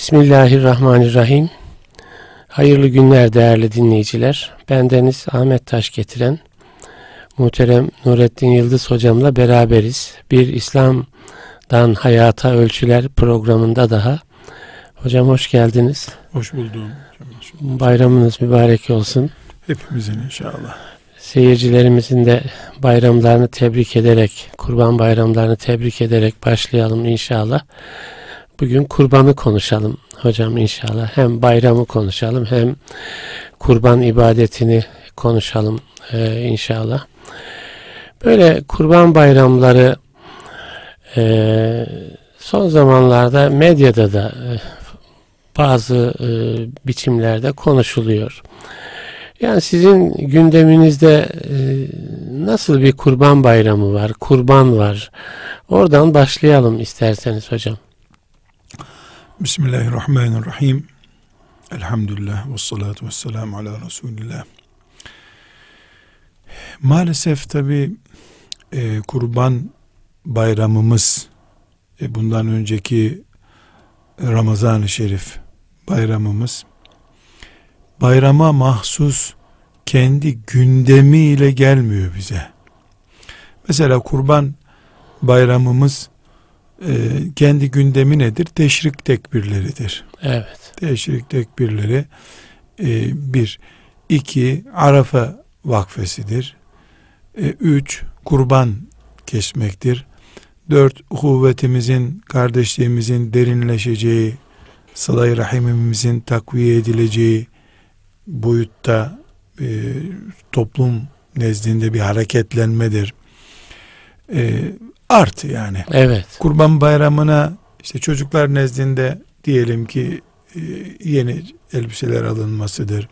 Bismillahirrahmanirrahim. Hayırlı günler değerli dinleyiciler. Bendeniz Ahmet Taş getiren muhterem Nurettin Yıldız hocamla beraberiz. Bir İslam'dan Hayata Ölçüler programında daha. Hocam hoş geldiniz. Hoş buldum. Bayramınız mübarek olsun. Hepimizin inşallah. Seyircilerimizin de bayramlarını tebrik ederek, kurban bayramlarını tebrik ederek başlayalım inşallah. Bugün kurbanı konuşalım hocam inşallah. Hem bayramı konuşalım hem kurban ibadetini konuşalım e, inşallah. Böyle kurban bayramları e, son zamanlarda medyada da e, bazı e, biçimlerde konuşuluyor. Yani sizin gündeminizde e, nasıl bir kurban bayramı var, kurban var? Oradan başlayalım isterseniz hocam. Bismillahirrahmanirrahim. Elhamdülillah ve salatu ve selamu ala Resulillah. Maalesef tabi e, kurban bayramımız e, bundan önceki Ramazan-ı Şerif bayramımız bayrama mahsus kendi gündemiyle gelmiyor bize. Mesela kurban bayramımız e, kendi gündemi nedir? Teşrik tekbirleridir. Evet. Teşrik tekbirleri e, bir, iki Arafa vakfesidir. E, üç kurban kesmektir. Dört kuvvetimizin, kardeşliğimizin derinleşeceği, salay rahimimizin takviye edileceği boyutta e, toplum nezdinde bir hareketlenmedir. E, artı yani. Evet. Kurban bayramına işte çocuklar nezdinde diyelim ki e, yeni elbiseler alınmasıdır.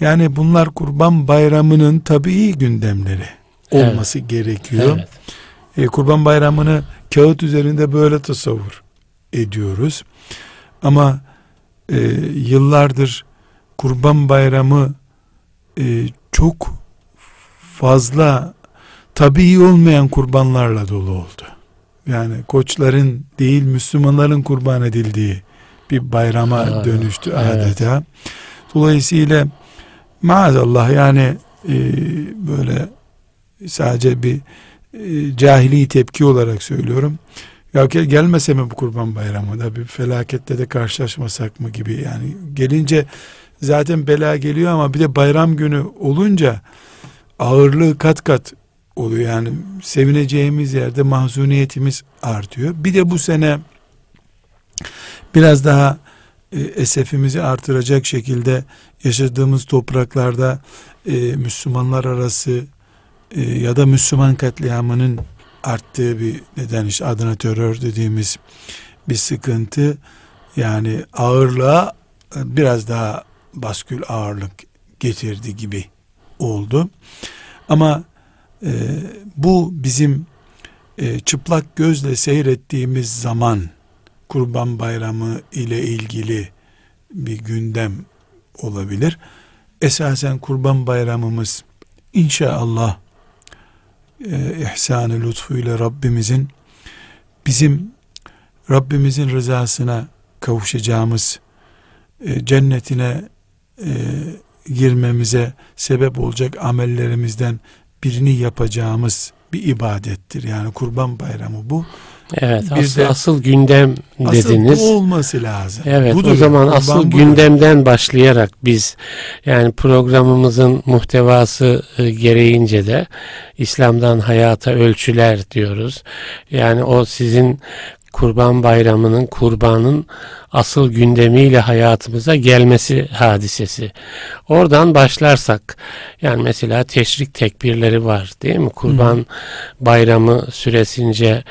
Yani bunlar kurban bayramının tabii gündemleri olması evet. gerekiyor. Evet. E, kurban bayramını kağıt üzerinde böyle tasavvur ediyoruz. Ama e, yıllardır kurban bayramı e, çok fazla tabii olmayan kurbanlarla dolu oldu. Yani koçların değil Müslümanların kurban edildiği bir bayrama Aa, dönüştü adeta. Evet. Dolayısıyla maazallah yani e, böyle sadece bir e, cahili tepki olarak söylüyorum. Ya gelmese mi bu kurban bayramı da bir felakette de karşılaşmasak mı gibi yani gelince zaten bela geliyor ama bir de bayram günü olunca ağırlığı kat kat oluyor. Yani sevineceğimiz yerde mahzuniyetimiz artıyor. Bir de bu sene biraz daha e, esefimizi artıracak şekilde yaşadığımız topraklarda e, Müslümanlar arası e, ya da Müslüman katliamının arttığı bir neden işte adına terör dediğimiz bir sıkıntı yani ağırlığa biraz daha baskül ağırlık getirdi gibi oldu. Ama e, bu bizim e, çıplak gözle seyrettiğimiz zaman Kurban Bayramı ile ilgili bir gündem olabilir. Esasen Kurban Bayramımız inşallah e, ihsanı lütfuyla Rabbimizin bizim Rabbimizin rızasına kavuşacağımız e, cennetine e, girmemize sebep olacak amellerimizden birini yapacağımız bir ibadettir. Yani kurban bayramı bu. Evet bir asıl, de, asıl gündem dediniz. Asıl bu olması lazım. Evet Budur. o zaman kurban asıl budur. gündemden başlayarak biz yani programımızın muhtevası e, gereğince de İslam'dan hayata ölçüler diyoruz. Yani o sizin Kurban Bayramı'nın, kurbanın asıl gündemiyle hayatımıza gelmesi hadisesi. Oradan başlarsak, yani mesela teşrik tekbirleri var değil mi? Kurban Hı. Bayramı süresince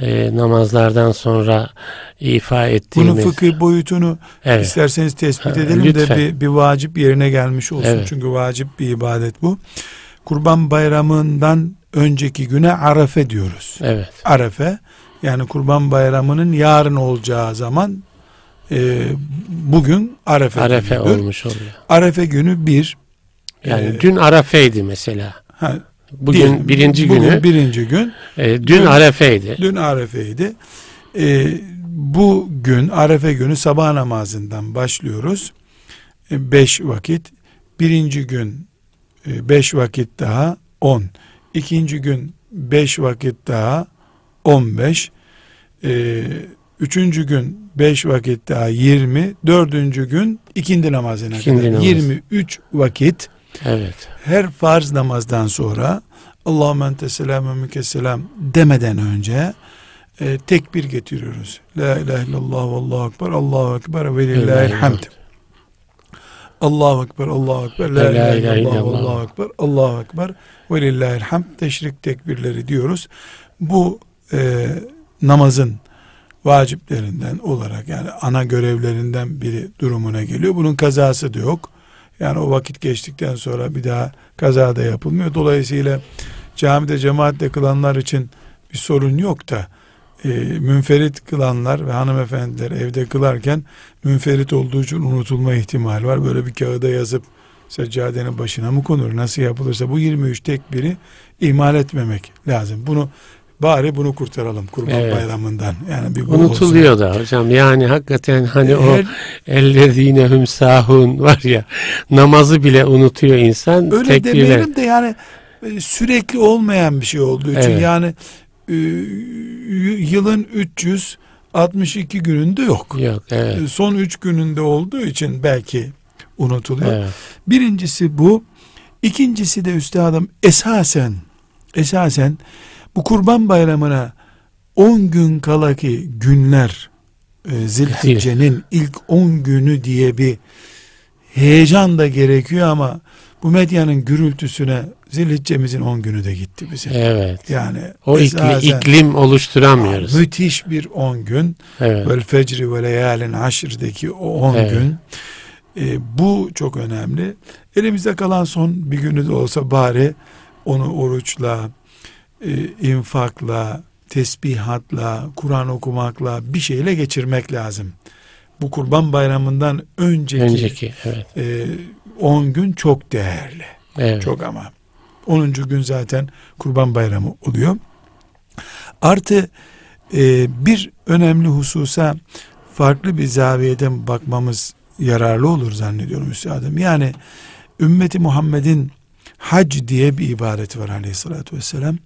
e, namazlardan sonra ifa ettiğimiz. Bunun fıkıh boyutunu evet. isterseniz tespit edelim Lütfen. de bir, bir vacip yerine gelmiş olsun. Evet. Çünkü vacip bir ibadet bu. Kurban Bayramı'ndan önceki güne Arafe diyoruz. Evet. Arafe yani kurban bayramının yarın olacağı zaman e, bugün Arefe, Arefe günüdür. olmuş oluyor. Arefe günü bir. Yani e, dün Arefe'ydi mesela. Ha, bugün bir, birinci bugün günü. birinci gün. E, dün, dün Arefe'ydi. Dün Arefe'ydi. E, bu gün Arefe günü sabah namazından başlıyoruz. E, beş vakit. Birinci gün e, beş vakit daha on. İkinci gün beş vakit daha on beş. E, üçüncü gün beş vakit daha yirmi. Dördüncü gün ikindi namazına ikindi kadar. Yirmi üç vakit. Evet. Her farz namazdan sonra Allahümme ente selamu mükesselam demeden önce e, tekbir getiriyoruz. La ilahe illallah ve allahu ekber, allahu ekber ve lillahi'l hamd. Allahu ekber, Allahu ekber, la, la ilahe illallah, Allahu ekber, Allahu ekber ve lillahi'l hamd. Teşrik tekbirleri diyoruz. Bu e, namazın vaciplerinden olarak yani ana görevlerinden biri durumuna geliyor. Bunun kazası da yok. Yani o vakit geçtikten sonra bir daha kaza da yapılmıyor. Dolayısıyla camide cemaatle kılanlar için bir sorun yok da e, münferit kılanlar ve hanımefendiler evde kılarken münferit olduğu için unutulma ihtimali var. Böyle bir kağıda yazıp seccadenin başına mı konur? Nasıl yapılırsa bu 23 tekbiri ihmal etmemek lazım. Bunu bari bunu kurtaralım kurban evet. bayramından. Yani bir unutuluyor olsun. da hocam. Yani hakikaten hani Eğer, o ellezine hum sahun var ya namazı bile unutuyor insan. Öyle tekbirler. demeyelim de yani e, sürekli olmayan bir şey olduğu için evet. yani e, yılın 362 gününde yok. Yok evet. E, son 3 gününde olduğu için belki unutuluyor. Evet. Birincisi bu. İkincisi de üstadım esasen esasen bu kurban bayramına 10 gün kala ki günler e, Zilhicce'nin ilk 10 günü diye bir heyecan da gerekiyor ama bu medyanın gürültüsüne Zilhiccemizin 10 günü de gitti bize. Evet. Yani o iklim, iklim oluşturamıyoruz. Müthiş bir 10 gün. Evet. Vel fecri ve leyalin aşırdaki o 10 evet. gün. E, bu çok önemli. Elimizde kalan son bir günü de olsa bari onu oruçla, e, infakla, tesbihatla, Kur'an okumakla bir şeyle geçirmek lazım. Bu kurban bayramından önceki, önceki evet. e, 10 gün çok değerli. Evet. Çok ama. 10. gün zaten kurban bayramı oluyor. Artı e, bir önemli hususa farklı bir zaviyeden bakmamız yararlı olur zannediyorum üstadım. Yani ümmeti Muhammed'in hac diye bir ibadeti var aleyhissalatü vesselam.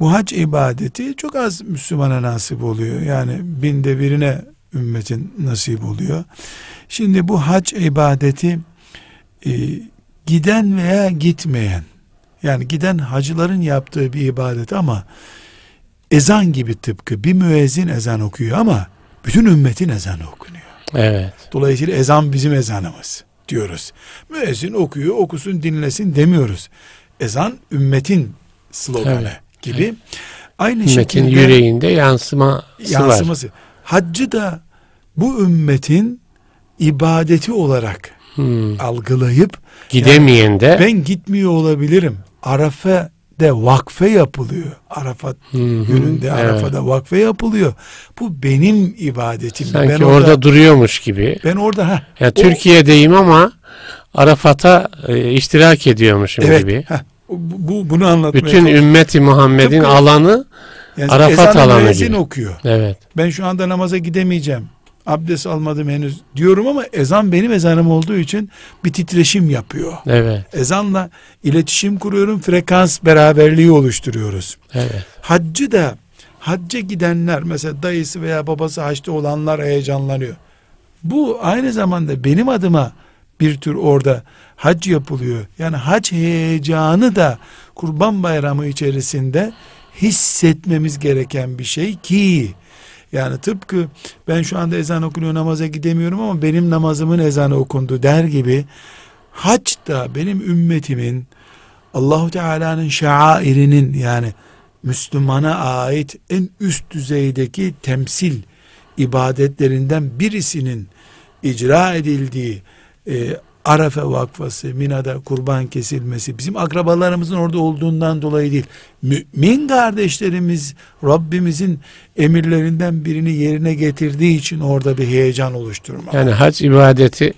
Bu hac ibadeti çok az Müslümana nasip oluyor. Yani binde birine ümmetin nasip oluyor. Şimdi bu hac ibadeti e, giden veya gitmeyen yani giden hacıların yaptığı bir ibadet ama ezan gibi tıpkı bir müezzin ezan okuyor ama bütün ümmetin ezanı okunuyor. Evet. Dolayısıyla ezan bizim ezanımız diyoruz. Müezzin okuyor, okusun, dinlesin demiyoruz. Ezan ümmetin sloganı evet. gibi. Evet. Aynı ümmetin şekilde yüreğinde yansıması, yansıması var. Haccı da bu ümmetin ibadeti olarak hmm. algılayıp gidemeyen yani, de ben gitmiyor olabilirim. Arafa de vakfe yapılıyor. Arafat hı hı, gününde evet. Vakfe yapılıyor. Bu benim ibadetim. Sanki ben orada, orada duruyormuş gibi. Ben orada ha. Ya o, Türkiye'deyim ama Arafat'a e, iştirak ediyormuşum evet, gibi. Heh, bu bunu anlatmaya Bütün ümmeti Muhammed'in alanı yani Arafat alanı gibi. okuyor. Evet. Ben şu anda namaza gidemeyeceğim abdest almadım henüz diyorum ama ezan benim ezanım olduğu için bir titreşim yapıyor. Evet. Ezanla iletişim kuruyorum, frekans beraberliği oluşturuyoruz. Evet. Haccı da hacca gidenler mesela dayısı veya babası haçta olanlar heyecanlanıyor. Bu aynı zamanda benim adıma bir tür orada hac yapılıyor. Yani hac heyecanı da kurban bayramı içerisinde hissetmemiz gereken bir şey ki yani tıpkı ben şu anda ezan okunuyor namaza gidemiyorum ama benim namazımın ezanı okundu der gibi hac da benim ümmetimin Allahu Teala'nın şairinin yani Müslümana ait en üst düzeydeki temsil ibadetlerinden birisinin icra edildiği e, Arafe vakfası, Mina'da kurban kesilmesi bizim akrabalarımızın orada olduğundan dolayı değil. Mümin kardeşlerimiz Rabbimizin emirlerinden birini yerine getirdiği için orada bir heyecan oluşturmak. Yani hac ibadeti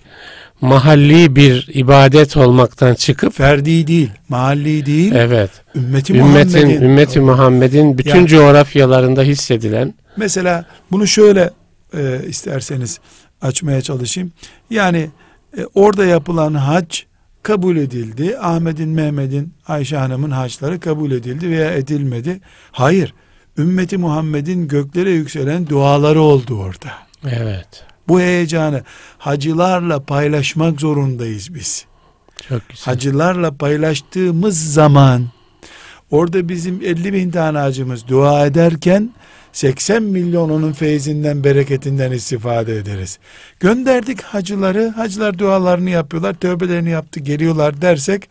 mahalli bir ibadet olmaktan çıkıp ferdi değil, mahalli değil. Evet. Ümmeti ümmetin Muhammed'in ümmeti Muhammed'in bütün yani, coğrafyalarında hissedilen Mesela bunu şöyle e, isterseniz açmaya çalışayım. Yani e, orada yapılan hac kabul edildi. Ahmet'in, Mehmet'in, Ayşe Hanım'ın haçları kabul edildi veya edilmedi. Hayır. Ümmeti Muhammed'in göklere yükselen duaları oldu orada. Evet. Bu heyecanı hacılarla paylaşmak zorundayız biz. Çok güzel. Hacılarla paylaştığımız zaman orada bizim 50 bin tane hacımız dua ederken 80 milyon onun feyzinden bereketinden istifade ederiz. Gönderdik hacıları, hacılar dualarını yapıyorlar, tövbelerini yaptı, geliyorlar dersek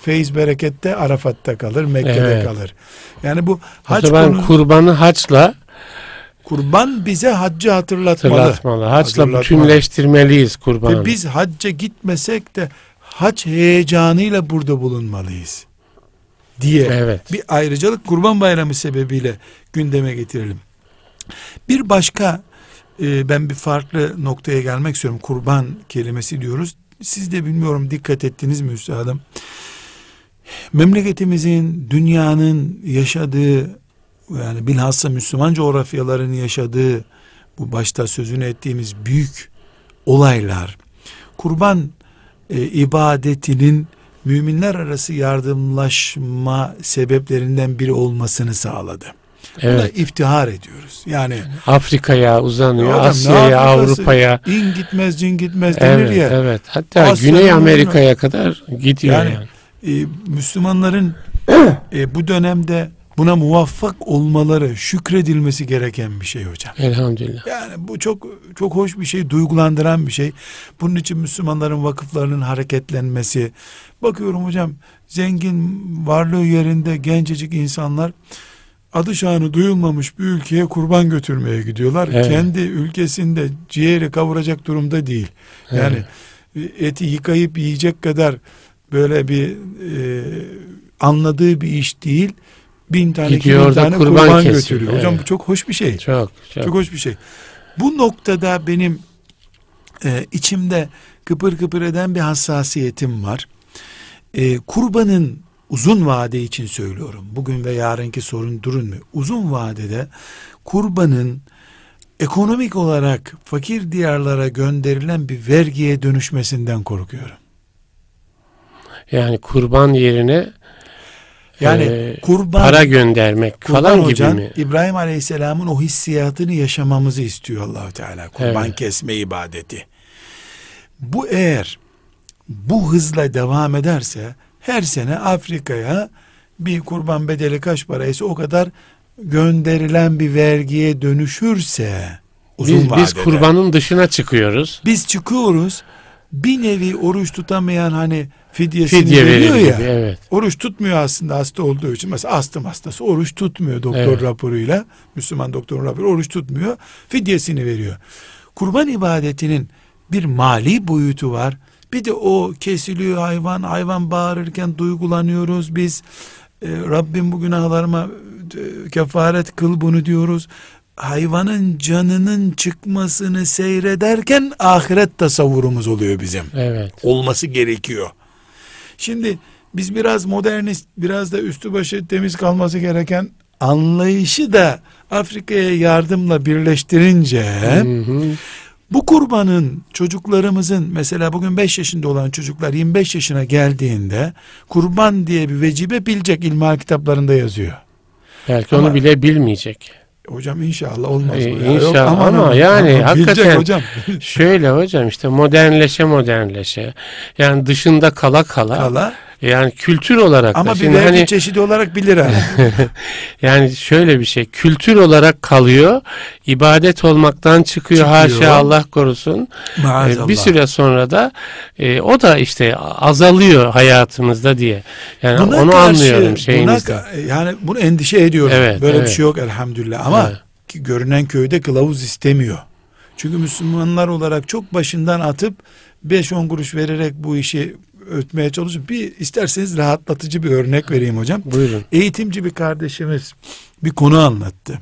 feyiz berekette Arafat'ta kalır, Mekke'de evet. kalır. Yani bu hac konu, kurbanı haçla kurban bize haccı hatırlatmalı. Hatırlatmalı. Haçla bütünleştirmeliyiz kurbanı. Ve biz hacca gitmesek de hac heyecanıyla burada bulunmalıyız diye evet. bir ayrıcalık kurban bayramı sebebiyle gündeme getirelim. Bir başka e, ben bir farklı noktaya gelmek istiyorum. Kurban kelimesi diyoruz. Siz de bilmiyorum dikkat ettiniz mi üstadım? Memleketimizin, dünyanın yaşadığı yani bilhassa Müslüman coğrafyaların yaşadığı bu başta sözünü ettiğimiz büyük olaylar kurban e, ibadetinin müminler arası yardımlaşma sebeplerinden biri olmasını sağladı. Evet. Buna iftihar ediyoruz. Yani Afrika'ya uzanıyor, Asya'ya, Avrupa'ya. İn gitmez, cin gitmez denir evet, ya. Evet. Hatta Asya'nın Güney Amerika'ya kadar gidiyor yani. yani. E, Müslümanların e, bu dönemde buna muvaffak olmaları şükredilmesi gereken bir şey hocam. Elhamdülillah. Yani bu çok çok hoş bir şey, duygulandıran bir şey. Bunun için Müslümanların vakıflarının hareketlenmesi. Bakıyorum hocam zengin varlığı yerinde gencecik insanlar adı şanı duyulmamış bir ülkeye kurban götürmeye gidiyorlar. Evet. Kendi ülkesinde ciğeri kavuracak durumda değil. Yani evet. eti yıkayıp yiyecek kadar böyle bir e, anladığı bir iş değil bin tane, Gidiyor bin tane kurban, kurban götürüyor. Evet. Hocam bu çok hoş bir şey. Çok, çok. Çok hoş bir şey. Bu noktada benim e, içimde kıpır kıpır eden bir hassasiyetim var. E, kurbanın uzun vade için söylüyorum. Bugün ve yarınki sorun durun mu? Uzun vadede kurbanın ekonomik olarak fakir diyarlara gönderilen bir vergiye dönüşmesinden korkuyorum. Yani kurban yerine yani ee, kurban para göndermek kurban falan hocam, gibi mi? İbrahim Aleyhisselam'ın o hissiyatını yaşamamızı istiyor Allahu Teala. Kurban evet. kesme ibadeti. Bu eğer bu hızla devam ederse her sene Afrika'ya bir kurban bedeli kaç paraysa o kadar gönderilen bir vergiye dönüşürse uzun biz, vadede. Biz kurbanın dışına çıkıyoruz. Biz çıkıyoruz. Bir nevi oruç tutamayan hani fidyesini Fidye veriyor ya. Gibi, evet. Oruç tutmuyor aslında hasta olduğu için. Mesela astım hastası oruç tutmuyor doktor evet. raporuyla. Müslüman doktorun raporu oruç tutmuyor. Fidyesini veriyor. Kurban ibadetinin bir mali boyutu var. Bir de o kesiliyor hayvan. Hayvan bağırırken duygulanıyoruz biz. E, Rabbim bu günahlarıma e, kefaret kıl bunu diyoruz. Hayvanın canının çıkmasını seyrederken ahiret tasavvurumuz oluyor bizim. Evet. Olması gerekiyor. Şimdi biz biraz modernist, biraz da üstü başı temiz kalması gereken anlayışı da Afrika'ya yardımla birleştirince hı hı. bu kurbanın çocuklarımızın mesela bugün 5 yaşında olan çocuklar 25 yaşına geldiğinde kurban diye bir vecibe bilecek ilmihal kitaplarında yazıyor. Belki Ama, onu bile bilmeyecek. Hocam inşallah olmaz ee? Ya? İnşallah Yok, ama, ama yani ama hakikaten hocam. şöyle hocam işte modernleşe modernleşe yani dışında kala kala, kala yani kültür olarak ama da. bir vergi hani, çeşidi olarak bilir lira. yani şöyle bir şey kültür olarak kalıyor ibadet olmaktan çıkıyor, çıkıyor. haşa Allah korusun. Ee, bir süre sonra da e, o da işte azalıyor hayatımızda diye. Yani buna onu karşı, anlıyorum şeyinizde. Buna, yani bunu endişe ediyorum. Evet, Böyle evet. bir şey yok elhamdülillah ama evet. ki görünen köyde kılavuz istemiyor. Çünkü Müslümanlar olarak çok başından atıp 5-10 kuruş vererek bu işi ötmeye çalışıyorum. Bir isterseniz rahatlatıcı bir örnek vereyim hocam. Buyurun. Eğitimci bir kardeşimiz bir konu anlattı.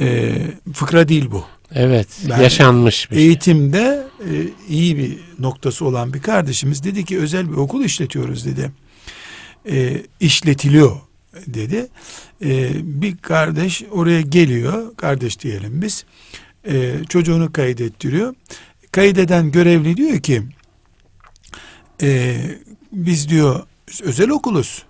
Ee, fıkra değil bu. Evet, yani yaşanmış bir şey. Eğitimde e, iyi bir noktası olan bir kardeşimiz dedi ki özel bir okul işletiyoruz dedi. E, işletiliyor dedi. E, bir kardeş oraya geliyor, kardeş diyelim biz. e, çocuğunu kaydettiriyor. Kaydeden görevli diyor ki e, biz diyor özel okuluz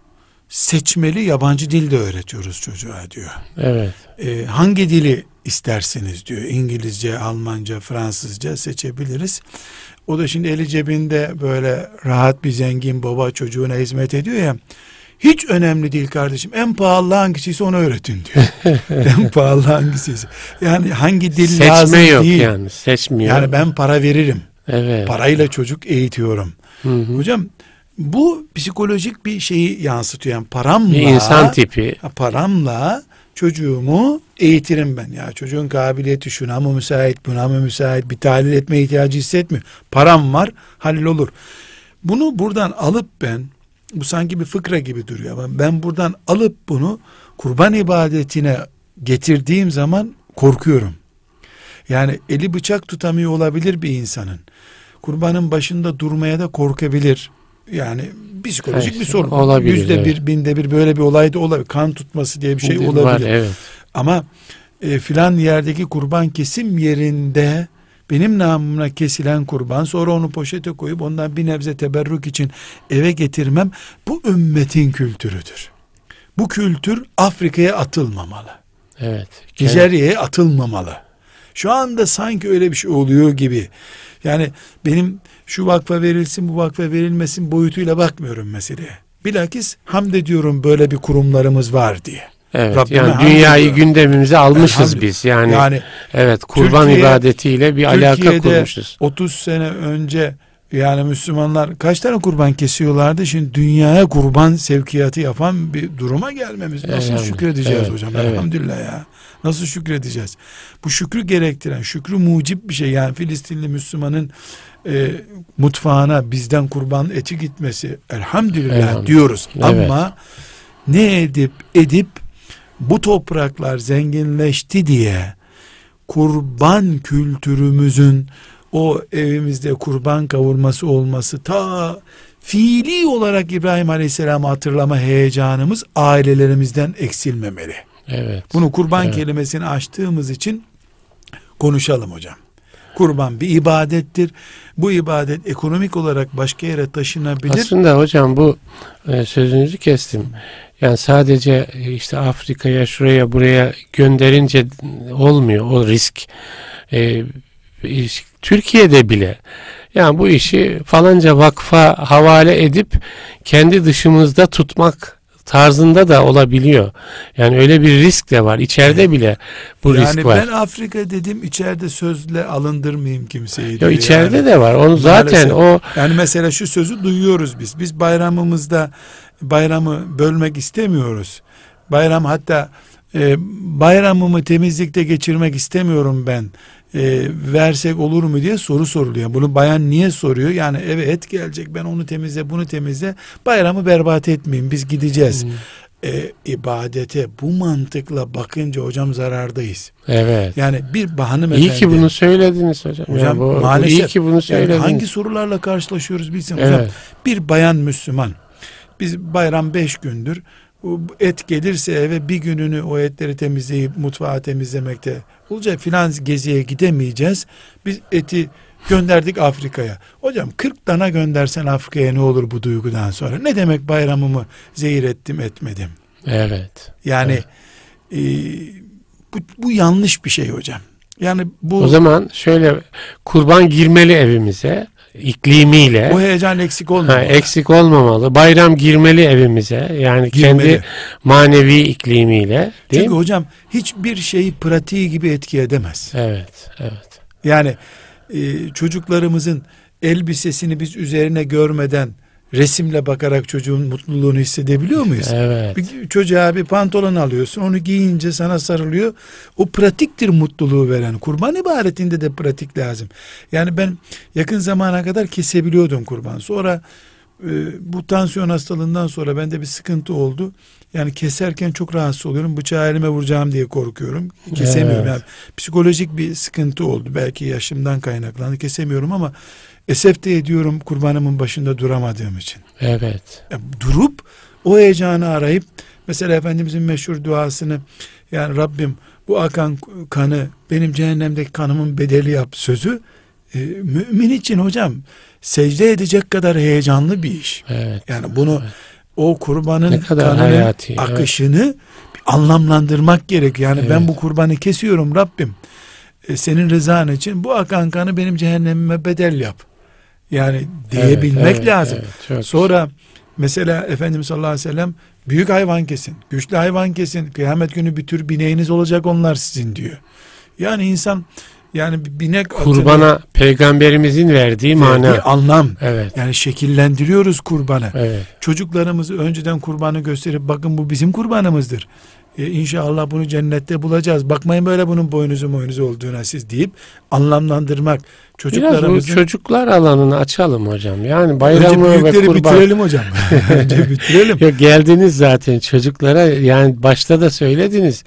seçmeli yabancı dil de öğretiyoruz çocuğa diyor. Evet. E, hangi dili istersiniz diyor. İngilizce, Almanca, Fransızca seçebiliriz. O da şimdi eli cebinde böyle rahat bir zengin baba çocuğuna hizmet ediyor ya. Hiç önemli değil kardeşim. En pahalı hangisiyse onu öğretin diyor. en pahalı hangisiyse. Yani hangi dil Seçme lazım yok değil. yani. Seçmiyor. Yani ben para veririm. Evet. Parayla çocuk eğitiyorum. Hı hı. Hocam bu psikolojik bir şeyi yansıtıyor. Yani paramla Bir insan tipi. Paramla çocuğumu eğitirim ben ya. Çocuğun kabiliyeti şuna mı müsait, buna mı müsait, bir tahlil etme ihtiyacı hissetmiyor. Param var, hallolur. Bunu buradan alıp ben, bu sanki bir fıkra gibi duruyor ama ben buradan alıp bunu kurban ibadetine getirdiğim zaman korkuyorum. Yani eli bıçak tutamıyor olabilir bir insanın. Kurbanın başında durmaya da korkabilir. Yani psikolojik Evet, bir sorun. olabilir, Yüzde evet. bir, binde bir böyle bir olay da olabilir. Kan tutması diye bir şey olabilir. Var, evet. Ama e, filan yerdeki kurban kesim yerinde benim namımla kesilen kurban sonra onu poşete koyup ondan bir nebze teberrük için eve getirmem bu ümmetin kültürüdür. Bu kültür Afrika'ya atılmamalı. Evet. Nijerya'ya atılmamalı. Şu anda sanki öyle bir şey oluyor gibi. Yani benim şu vakfa verilsin bu vakfa verilmesin boyutuyla bakmıyorum meseleye. Bilakis hamd ediyorum böyle bir kurumlarımız var diye. Evet. Rabbime yani dünyayı gündemimize almışız biz. Yani, Yani evet kurban Türkiye- ibadetiyle bir alaka Türkiye'de kurmuşuz. 30 sene önce yani Müslümanlar kaç tane kurban kesiyorlardı? Şimdi dünyaya kurban sevkiyatı yapan bir duruma gelmemiz. Nasıl Elhamdülillah. şükredeceğiz Evet, hocam? evet. Elhamdülillah ya. Nasıl şükredeceğiz? Bu şükrü gerektiren, şükrü mucip bir şey. Yani Filistinli Müslümanın e, mutfağına bizden kurban eti gitmesi elhamdülillah, Elhamdülillah. diyoruz. Evet. Ama ne edip edip bu topraklar zenginleşti diye kurban kültürümüzün o evimizde kurban kavurması olması ta fiili olarak İbrahim Aleyhisselam'ı hatırlama heyecanımız ailelerimizden eksilmemeli. Evet. Bunu kurban Evet. kelimesini açtığımız için konuşalım hocam. Kurban bir ibadettir. Bu ibadet ekonomik olarak başka yere taşınabilir. Aslında hocam bu e, sözünüzü kestim. Yani sadece e, işte Afrika'ya şuraya buraya gönderince olmuyor o risk. E, Türkiye'de bile yani bu işi falanca vakfa havale edip kendi dışımızda tutmak tarzında da olabiliyor. Yani öyle bir risk de var. İçeride bile bu yani risk var. ben Afrika dedim içeride sözle alındırmayayım kimseyi. Yo, içeride yani. de var. Onu zaten Maalesef. o Yani mesela şu sözü duyuyoruz biz. Biz bayramımızda bayramı bölmek istemiyoruz. Bayram hatta e, bayramımı temizlikte geçirmek istemiyorum ben. E, versek olur mu diye soru soruluyor. Bunu bayan niye soruyor? Yani eve et gelecek ben onu temizle bunu temizle. Bayramı berbat etmeyin biz gideceğiz. E, ibadete bu mantıkla bakınca hocam zarardayız. evet. Yani bir hanımefendi. İyi ki bunu söylediniz hocam. Hocam Yani bu, maalesef iyi ki bunu yani söylediniz. hangi sorularla karşılaşıyoruz bilsin hocam. Evet. Bir bayan Müslüman. Biz bayram beş gündür. Et gelirse eve bir gününü o etleri temizleyip mutfağı temizlemekte olacak filan geziye gidemeyeceğiz. Biz eti gönderdik Afrika'ya. Hocam 40 dana göndersen Afrika'ya ne olur bu duygudan sonra? Ne demek bayramımı zehir ettim etmedim? Evet. Yani e, bu, bu yanlış bir şey hocam. Yani bu O zaman şöyle kurban girmeli evimize iklimiyle. o heyecan eksik Ha, olmamalı. eksik olmamalı. Bayram girmeli evimize. Yani Girmeli. kendi manevi iklimiyle. Değil Çünkü mi? hocam hiçbir şeyi pratiği gibi etki edemez. Evet. Evet. Yani e, çocuklarımızın elbisesini biz üzerine görmeden resimle bakarak çocuğun mutluluğunu hissedebiliyor muyuz? Evet. Bir çocuğa bir pantolon alıyorsun onu giyince sana sarılıyor. O pratiktir mutluluğu veren. Kurban ibadetinde de pratik lazım. Yani ben yakın zamana kadar kesebiliyordum kurban. Sonra e, bu tansiyon hastalığından sonra bende bir sıkıntı oldu. Yani keserken çok rahatsız oluyorum. Bıçağı elime vuracağım diye korkuyorum. Kesemiyorum. Evet. Yani psikolojik bir sıkıntı oldu. Belki yaşımdan kaynaklandı. Kesemiyorum ama esef de ediyorum kurbanımın başında duramadığım için. Evet. E, durup o heyecanı arayıp mesela Efendimizin meşhur duasını yani Rabbim bu akan kanı benim cehennemdeki kanımın bedeli yap sözü e, mümin için hocam secde edecek kadar heyecanlı bir iş. Evet. Yani bunu evet. o kurbanın kanının hayati, akışını anlamlandırmak gerek. Yani ben Evet. bu kurbanı kesiyorum Rabbim. E, senin rızan için bu akan kanı benim cehennemime bedel yap. Yani diyebilmek Evet, evet, lazım. evet, Sonra mesela Efendimiz sallallahu aleyhi ve sellem büyük hayvan kesin, güçlü hayvan kesin, kıyamet günü bir tür bineğiniz olacak onlar sizin diyor. Yani insan yani binek atını kurbana peygamberimizin verdiği mana. anlam. Evet. Yani şekillendiriyoruz kurbanı. Evet. Çocuklarımızı önceden kurbanı gösterip bakın bu bizim kurbanımızdır. E, inşallah bunu cennette bulacağız. Bakmayın böyle bunun boynuzu boynuzu olduğuna siz deyip anlamlandırmak. Biraz bu Çocuklarımızın çocuklar alanını açalım hocam. Yani önce bayramı ve büyükleri kurban. bitirelim hocam. önce bitirelim. Yok geldiniz zaten çocuklara yani başta da söylediniz.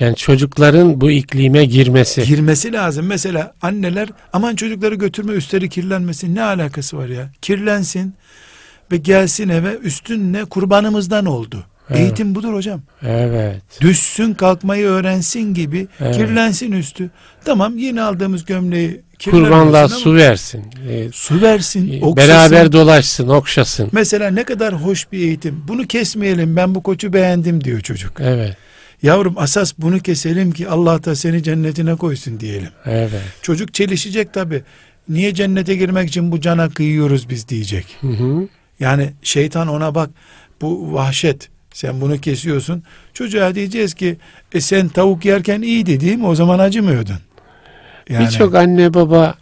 Yani çocukların bu iklime girmesi. girmesi lazım. Mesela anneler aman çocukları götürme üstleri kirlenmesin. Ne alakası var ya? Kirlensin ve gelsin eve üstün ne kurbanımızdan oldu. Evet. Eğitim budur hocam. Evet. Düşsün kalkmayı öğrensin gibi Evet. kirlensin üstü. Tamam yeni aldığımız gömleği ama su versin. Ee, su versin, okşasın. beraber dolaşsın, okşasın. Mesela ne kadar hoş bir eğitim. Bunu kesmeyelim ben bu koçu beğendim diyor çocuk. Evet. Yavrum asas bunu keselim ki Allah da seni cennetine koysun diyelim. Evet. Çocuk çelişecek tabi. Niye cennete girmek için bu cana kıyıyoruz biz diyecek. Hı hı. Yani şeytan ona bak bu vahşet sen bunu kesiyorsun. Çocuğa diyeceğiz ki e sen tavuk yerken iyiydi değil mi? O zaman acımıyordun. Yani Birçok anne baba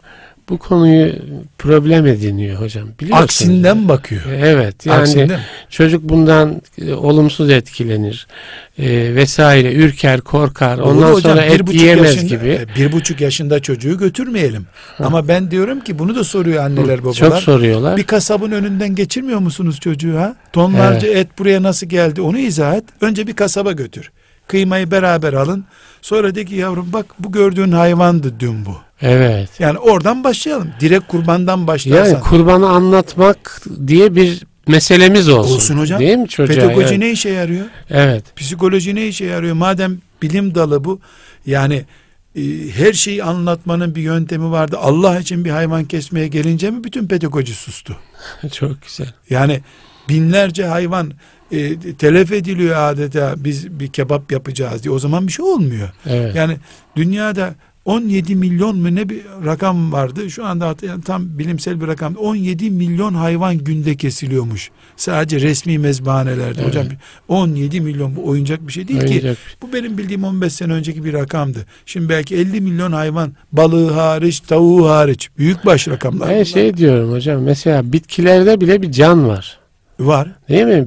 bu konuyu problem ediniyor hocam. Biliyorsunuz. aksinden bakıyor. Evet. Yani Aksinden. çocuk bundan e, olumsuz etkilenir. e, vesaire ürker, korkar. Doğru Ondan hocam, sonra et yiyemez yaşında- gibi. e, Bir buçuk yaşında çocuğu götürmeyelim. Ama ben diyorum ki bunu da soruyor anneler babalar. Çok soruyorlar. Bir kasabın önünden geçirmiyor musunuz çocuğu ha? Tonlarca et buraya nasıl geldi onu izah et. Önce bir kasaba götür. Kıymayı beraber alın. Sonra de ki yavrum bak bu gördüğün hayvandı dün bu. Evet. Yani oradan başlayalım. Direkt kurbandan başlarsan. Yani kurbanı anlatmak diye bir meselemiz olsun. Olsun hocam. Değil mi çocuğa? Pedagoji Yani- ne işe yarıyor? Evet. Psikoloji ne işe yarıyor? Madem bilim dalı bu. Yani e, her şeyi anlatmanın bir yöntemi vardı. Allah için bir hayvan kesmeye gelince mi bütün pedagoji sustu? Çok güzel. Yani binlerce hayvan e, telef ediliyor adeta biz bir kebap yapacağız diye. O zaman bir şey olmuyor. Evet. Yani dünyada 17 milyon mu ne bir rakam vardı. Şu anda yani tam bilimsel bir rakam. 17 milyon hayvan günde kesiliyormuş. Sadece resmi mezbahanelerde Evet. hocam. 17 milyon bu oyuncak bir şey değil ki. Oyuncak. Bu benim bildiğim 15 sene önceki bir rakamdı. Şimdi belki 50 milyon hayvan balığı hariç, tavuğu hariç. Büyükbaş rakamlar. Bunlar. şey diyorum hocam mesela bitkilerde bile bir can var. Var. Değil mi?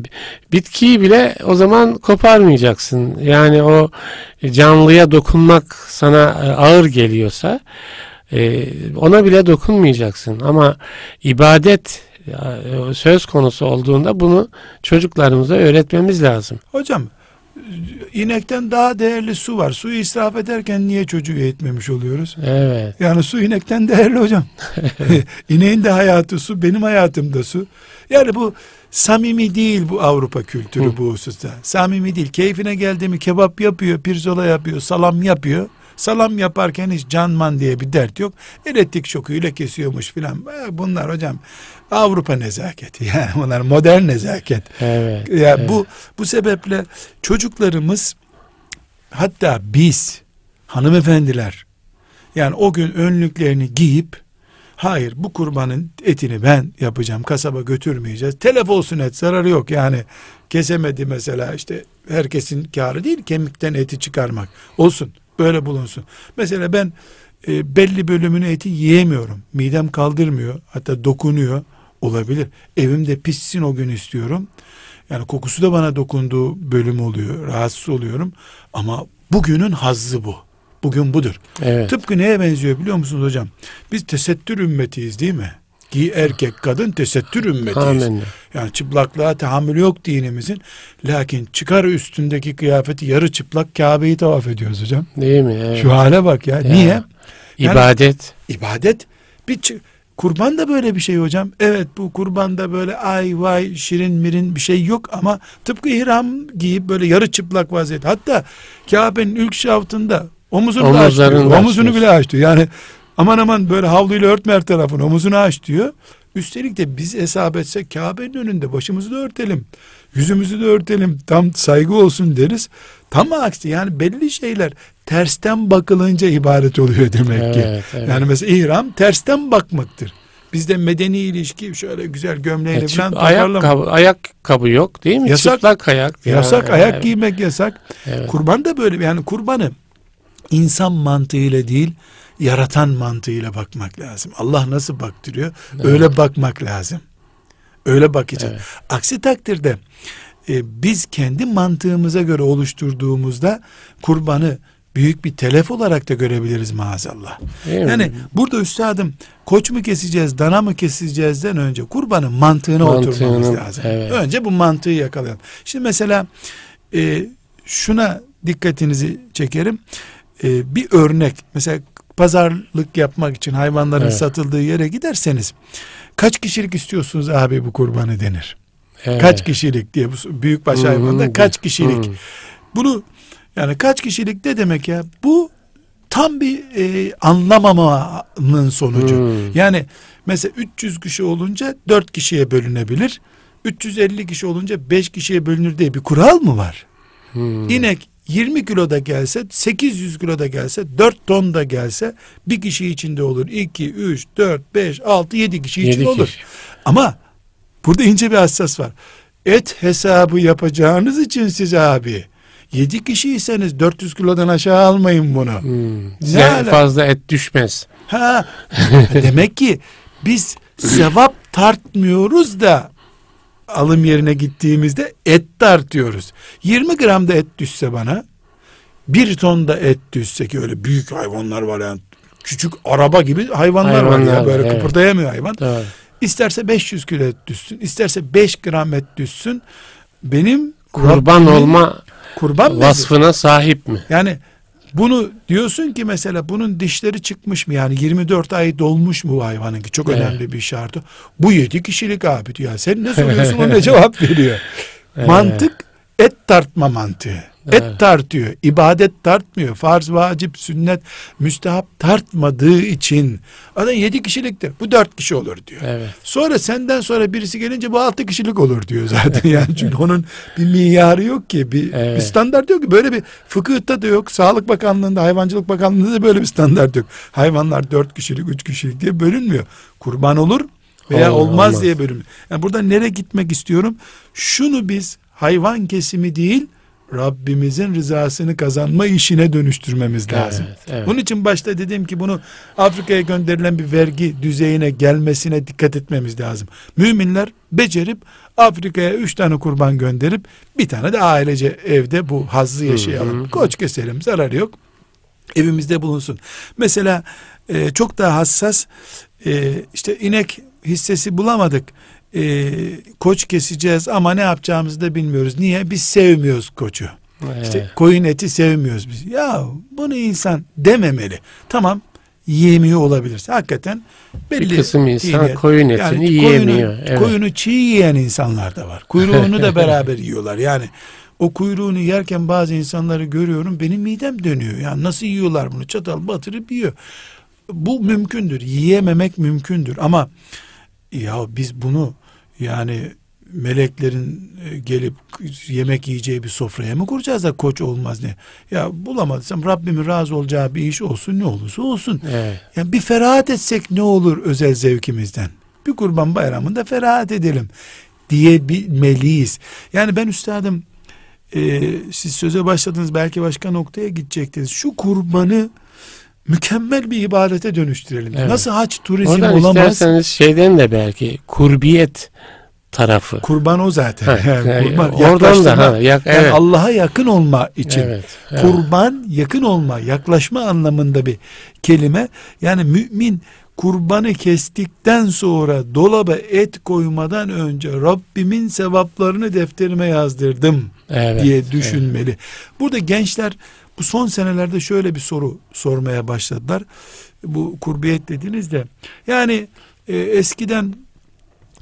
Bitkiyi bile o zaman koparmayacaksın. Yani o canlıya dokunmak sana e, ağır geliyorsa e, ona bile dokunmayacaksın. Ama ibadet e, söz konusu olduğunda bunu çocuklarımıza öğretmemiz lazım. Hocam inekten daha değerli su var. Suyu israf ederken niye çocuğu eğitmemiş oluyoruz? Evet. Yani su inekten değerli hocam. İneğin de hayatı su, benim hayatım da su. Yani bu samimi değil bu Avrupa kültürü Hı. bu hususta. Samimi değil. Keyfine geldi mi kebap yapıyor, pirzola yapıyor, salam yapıyor. Salam yaparken hiç canman diye bir dert yok. Elektrik şokuyla kesiyormuş filan. E, Bunlar hocam Avrupa nezaketi. Yani bunlar modern nezaket. Evet. Ya evet. bu bu sebeple çocuklarımız hatta biz hanımefendiler yani o gün önlüklerini giyip hayır bu kurbanın etini ben yapacağım kasaba götürmeyeceğiz. Telef olsun et zararı yok yani kesemedi mesela işte herkesin karı değil kemikten eti çıkarmak olsun böyle bulunsun. Mesela ben e, belli bölümünü eti yiyemiyorum midem kaldırmıyor hatta dokunuyor olabilir evimde pişsin o gün istiyorum. Yani kokusu da bana dokunduğu bölüm oluyor. Rahatsız oluyorum. Ama bugünün hazzı bu. Bugün budur. Evet. Tıpkı neye benziyor biliyor musunuz hocam? Biz tesettür ümmetiyiz değil mi? Ki erkek kadın tesettür ümmetiyiz. Amenna. Yani çıplaklığa tahammülü yok dinimizin. Lakin çıkar üstündeki kıyafeti yarı çıplak Kabe'yi tavaf ediyoruz hocam. Değil mi? Evet. Şu hale bak ya. Ya. Niye? Yani- İbadet. İbadet bir kurban da böyle bir şey hocam. Evet bu kurbanda böyle ay vay şirin mirin bir şey yok ama tıpkı ihram giyip böyle yarı çıplak vaziyet. Hatta Kabe'nin ilk şaftında omuzunu da aç diyor. Omuzunu bile aç diyor. Yani aman aman böyle havluyla örtme her tarafını omuzunu aç diyor. Üstelik de biz hesap etsek Kabe'nin önünde başımızı da örtelim. Yüzümüzü de örtelim. Tam saygı olsun deriz. Tam aksi yani belli şeyler tersten bakılınca ibaret oluyor demek evet, ki. Evet. Yani mesela ihram tersten bakmaktır. Bizde medeni ilişki şöyle güzel gömleğini evet, falan ayak kabı, ayak kabı yok değil mi? Yasak, Çıplak ayak. Yasak ya, ayak evet. giymek yasak. Evet. Kurban da böyle yani kurbanı insan mantığıyla değil yaratan mantığıyla bakmak lazım. Allah nasıl baktırıyor? Evet. Öyle bakmak lazım. Öyle bakacağız. Evet. Aksi takdirde e, biz kendi mantığımıza göre oluşturduğumuzda kurbanı büyük bir telef olarak da görebiliriz maazallah. yani burada üstadım koç mu keseceğiz, dana mı keseceğizden önce kurbanın mantığına Mantığını, oturmamız lazım. Evet. Önce bu mantığı yakalayalım. Şimdi mesela e, şuna dikkatinizi çekerim. E, bir örnek mesela pazarlık yapmak için hayvanların evet. satıldığı yere giderseniz kaç kişilik istiyorsunuz abi bu kurbanı denir. Evet. Kaç kişilik diye bu büyükbaş hayvanda kaç kişilik. Bunu yani kaç kişilik ne demek ya? Bu tam bir e, anlamamanın sonucu. Hmm. Yani mesela 300 kişi olunca 4 kişiye bölünebilir. 350 kişi olunca 5 kişiye bölünür diye bir kural mı var? Hmm. İnek 20 kilo da gelse, 800 kilo da gelse, 4 ton da gelse bir kişi içinde olur. 2, 3, 4, 5, 6, 7 kişi 7 için kişi. olur. Ama burada ince bir hassas var. Et hesabı yapacağınız için siz abi 7 kişiyseniz 400 kilodan aşağı almayın bunu. Hmm. Ne fazla et düşmez. Ha, demek ki biz sevap tartmıyoruz da alım yerine gittiğimizde et tartıyoruz. 20 gram da et düşse bana bir ton da et düşse ki öyle büyük hayvanlar var yani küçük araba gibi hayvanlar, hayvanlar var ya böyle evet. kıpırdayamıyor hayvan. Doğru. İsterse 500 kilo et düşsün, isterse 5 gram et düşsün. Benim kurban olma kurban vasfına nedir? sahip mi? Yani bunu diyorsun ki mesela bunun dişleri çıkmış mı? Yani 24 ay dolmuş mu hayvanın ki? Çok evet. önemli bir şartı. Bu 7 kişilik abi diyor. Sen ne soruyorsun o ne cevap veriyor. Mantık et tartma mantığı. Evet. Et tartıyor. ibadet tartmıyor. Farz, vacip, sünnet, müstehap tartmadığı için adam yedi kişiliktir. Bu dört kişi olur diyor. Evet. Sonra senden sonra birisi gelince bu altı kişilik olur diyor zaten. Yani çünkü onun bir miyarı yok ki. Bir, evet. bir standart yok ki. Böyle bir fıkıhta da yok. Sağlık Bakanlığı'nda, Hayvancılık Bakanlığı'nda da böyle bir standart yok. Hayvanlar dört kişilik, üç kişilik diye bölünmüyor. Kurban olur veya olur, olmaz, olmaz diye bölünmüyor. Yani burada nereye gitmek istiyorum? Şunu biz hayvan kesimi değil, Rabbimizin rızasını kazanma işine dönüştürmemiz lazım. Evet, evet. Bunun için başta dedim ki bunu Afrika'ya gönderilen bir vergi düzeyine gelmesine dikkat etmemiz lazım. Müminler becerip Afrika'ya üç tane kurban gönderip bir tane de ailece evde bu hazzı yaşayalım. Hı hı. Koç keselim zararı yok. Evimizde bulunsun. Mesela e, çok daha hassas e, işte inek hissesi bulamadık e, koç keseceğiz ama ne yapacağımızı da bilmiyoruz. Niye? Biz sevmiyoruz koçu. Ee. İşte koyun eti sevmiyoruz biz. Ya bunu insan dememeli. Tamam yiyemiyor olabilir. Hakikaten belli bir kısım insan diyet, koyun etini yani yiyemiyor. Koyunu, evet. koyunu çiğ yiyen insanlar da var. Kuyruğunu da beraber yiyorlar. Yani o kuyruğunu yerken bazı insanları görüyorum benim midem dönüyor. Yani nasıl yiyorlar bunu? Çatal batırıp yiyor. Bu mümkündür. Yiyememek mümkündür ama ya biz bunu yani meleklerin e, gelip yemek yiyeceği bir sofraya mı kuracağız da koç olmaz ne? Ya bulamadıysam Rabbimin razı olacağı bir iş olsun ne olursa olsun. Evet. Yani bir ferahat etsek ne olur özel zevkimizden? Bir kurban bayramında ferahat edelim diye bilmeliyiz. Yani ben üstadım e, siz söze başladınız belki başka noktaya gidecektiniz. Şu kurbanı mükemmel bir ibadete dönüştürelim. Evet. Nasıl haç turizm Oradan olamaz? isterseniz şeyden de belki kurbiyet tarafı. Kurban o zaten. Ha, yani kurban, oradan da ha, yak, evet. yani Allah'a yakın olma için. Evet, evet. Kurban yakın olma, yaklaşma anlamında bir kelime. Yani mümin kurbanı kestikten sonra dolaba et koymadan önce Rabbimin sevaplarını defterime yazdırdım evet, diye düşünmeli. Evet. Burada gençler bu son senelerde şöyle bir soru sormaya başladılar. Bu kurbiyet dediğinizde yani e, eskiden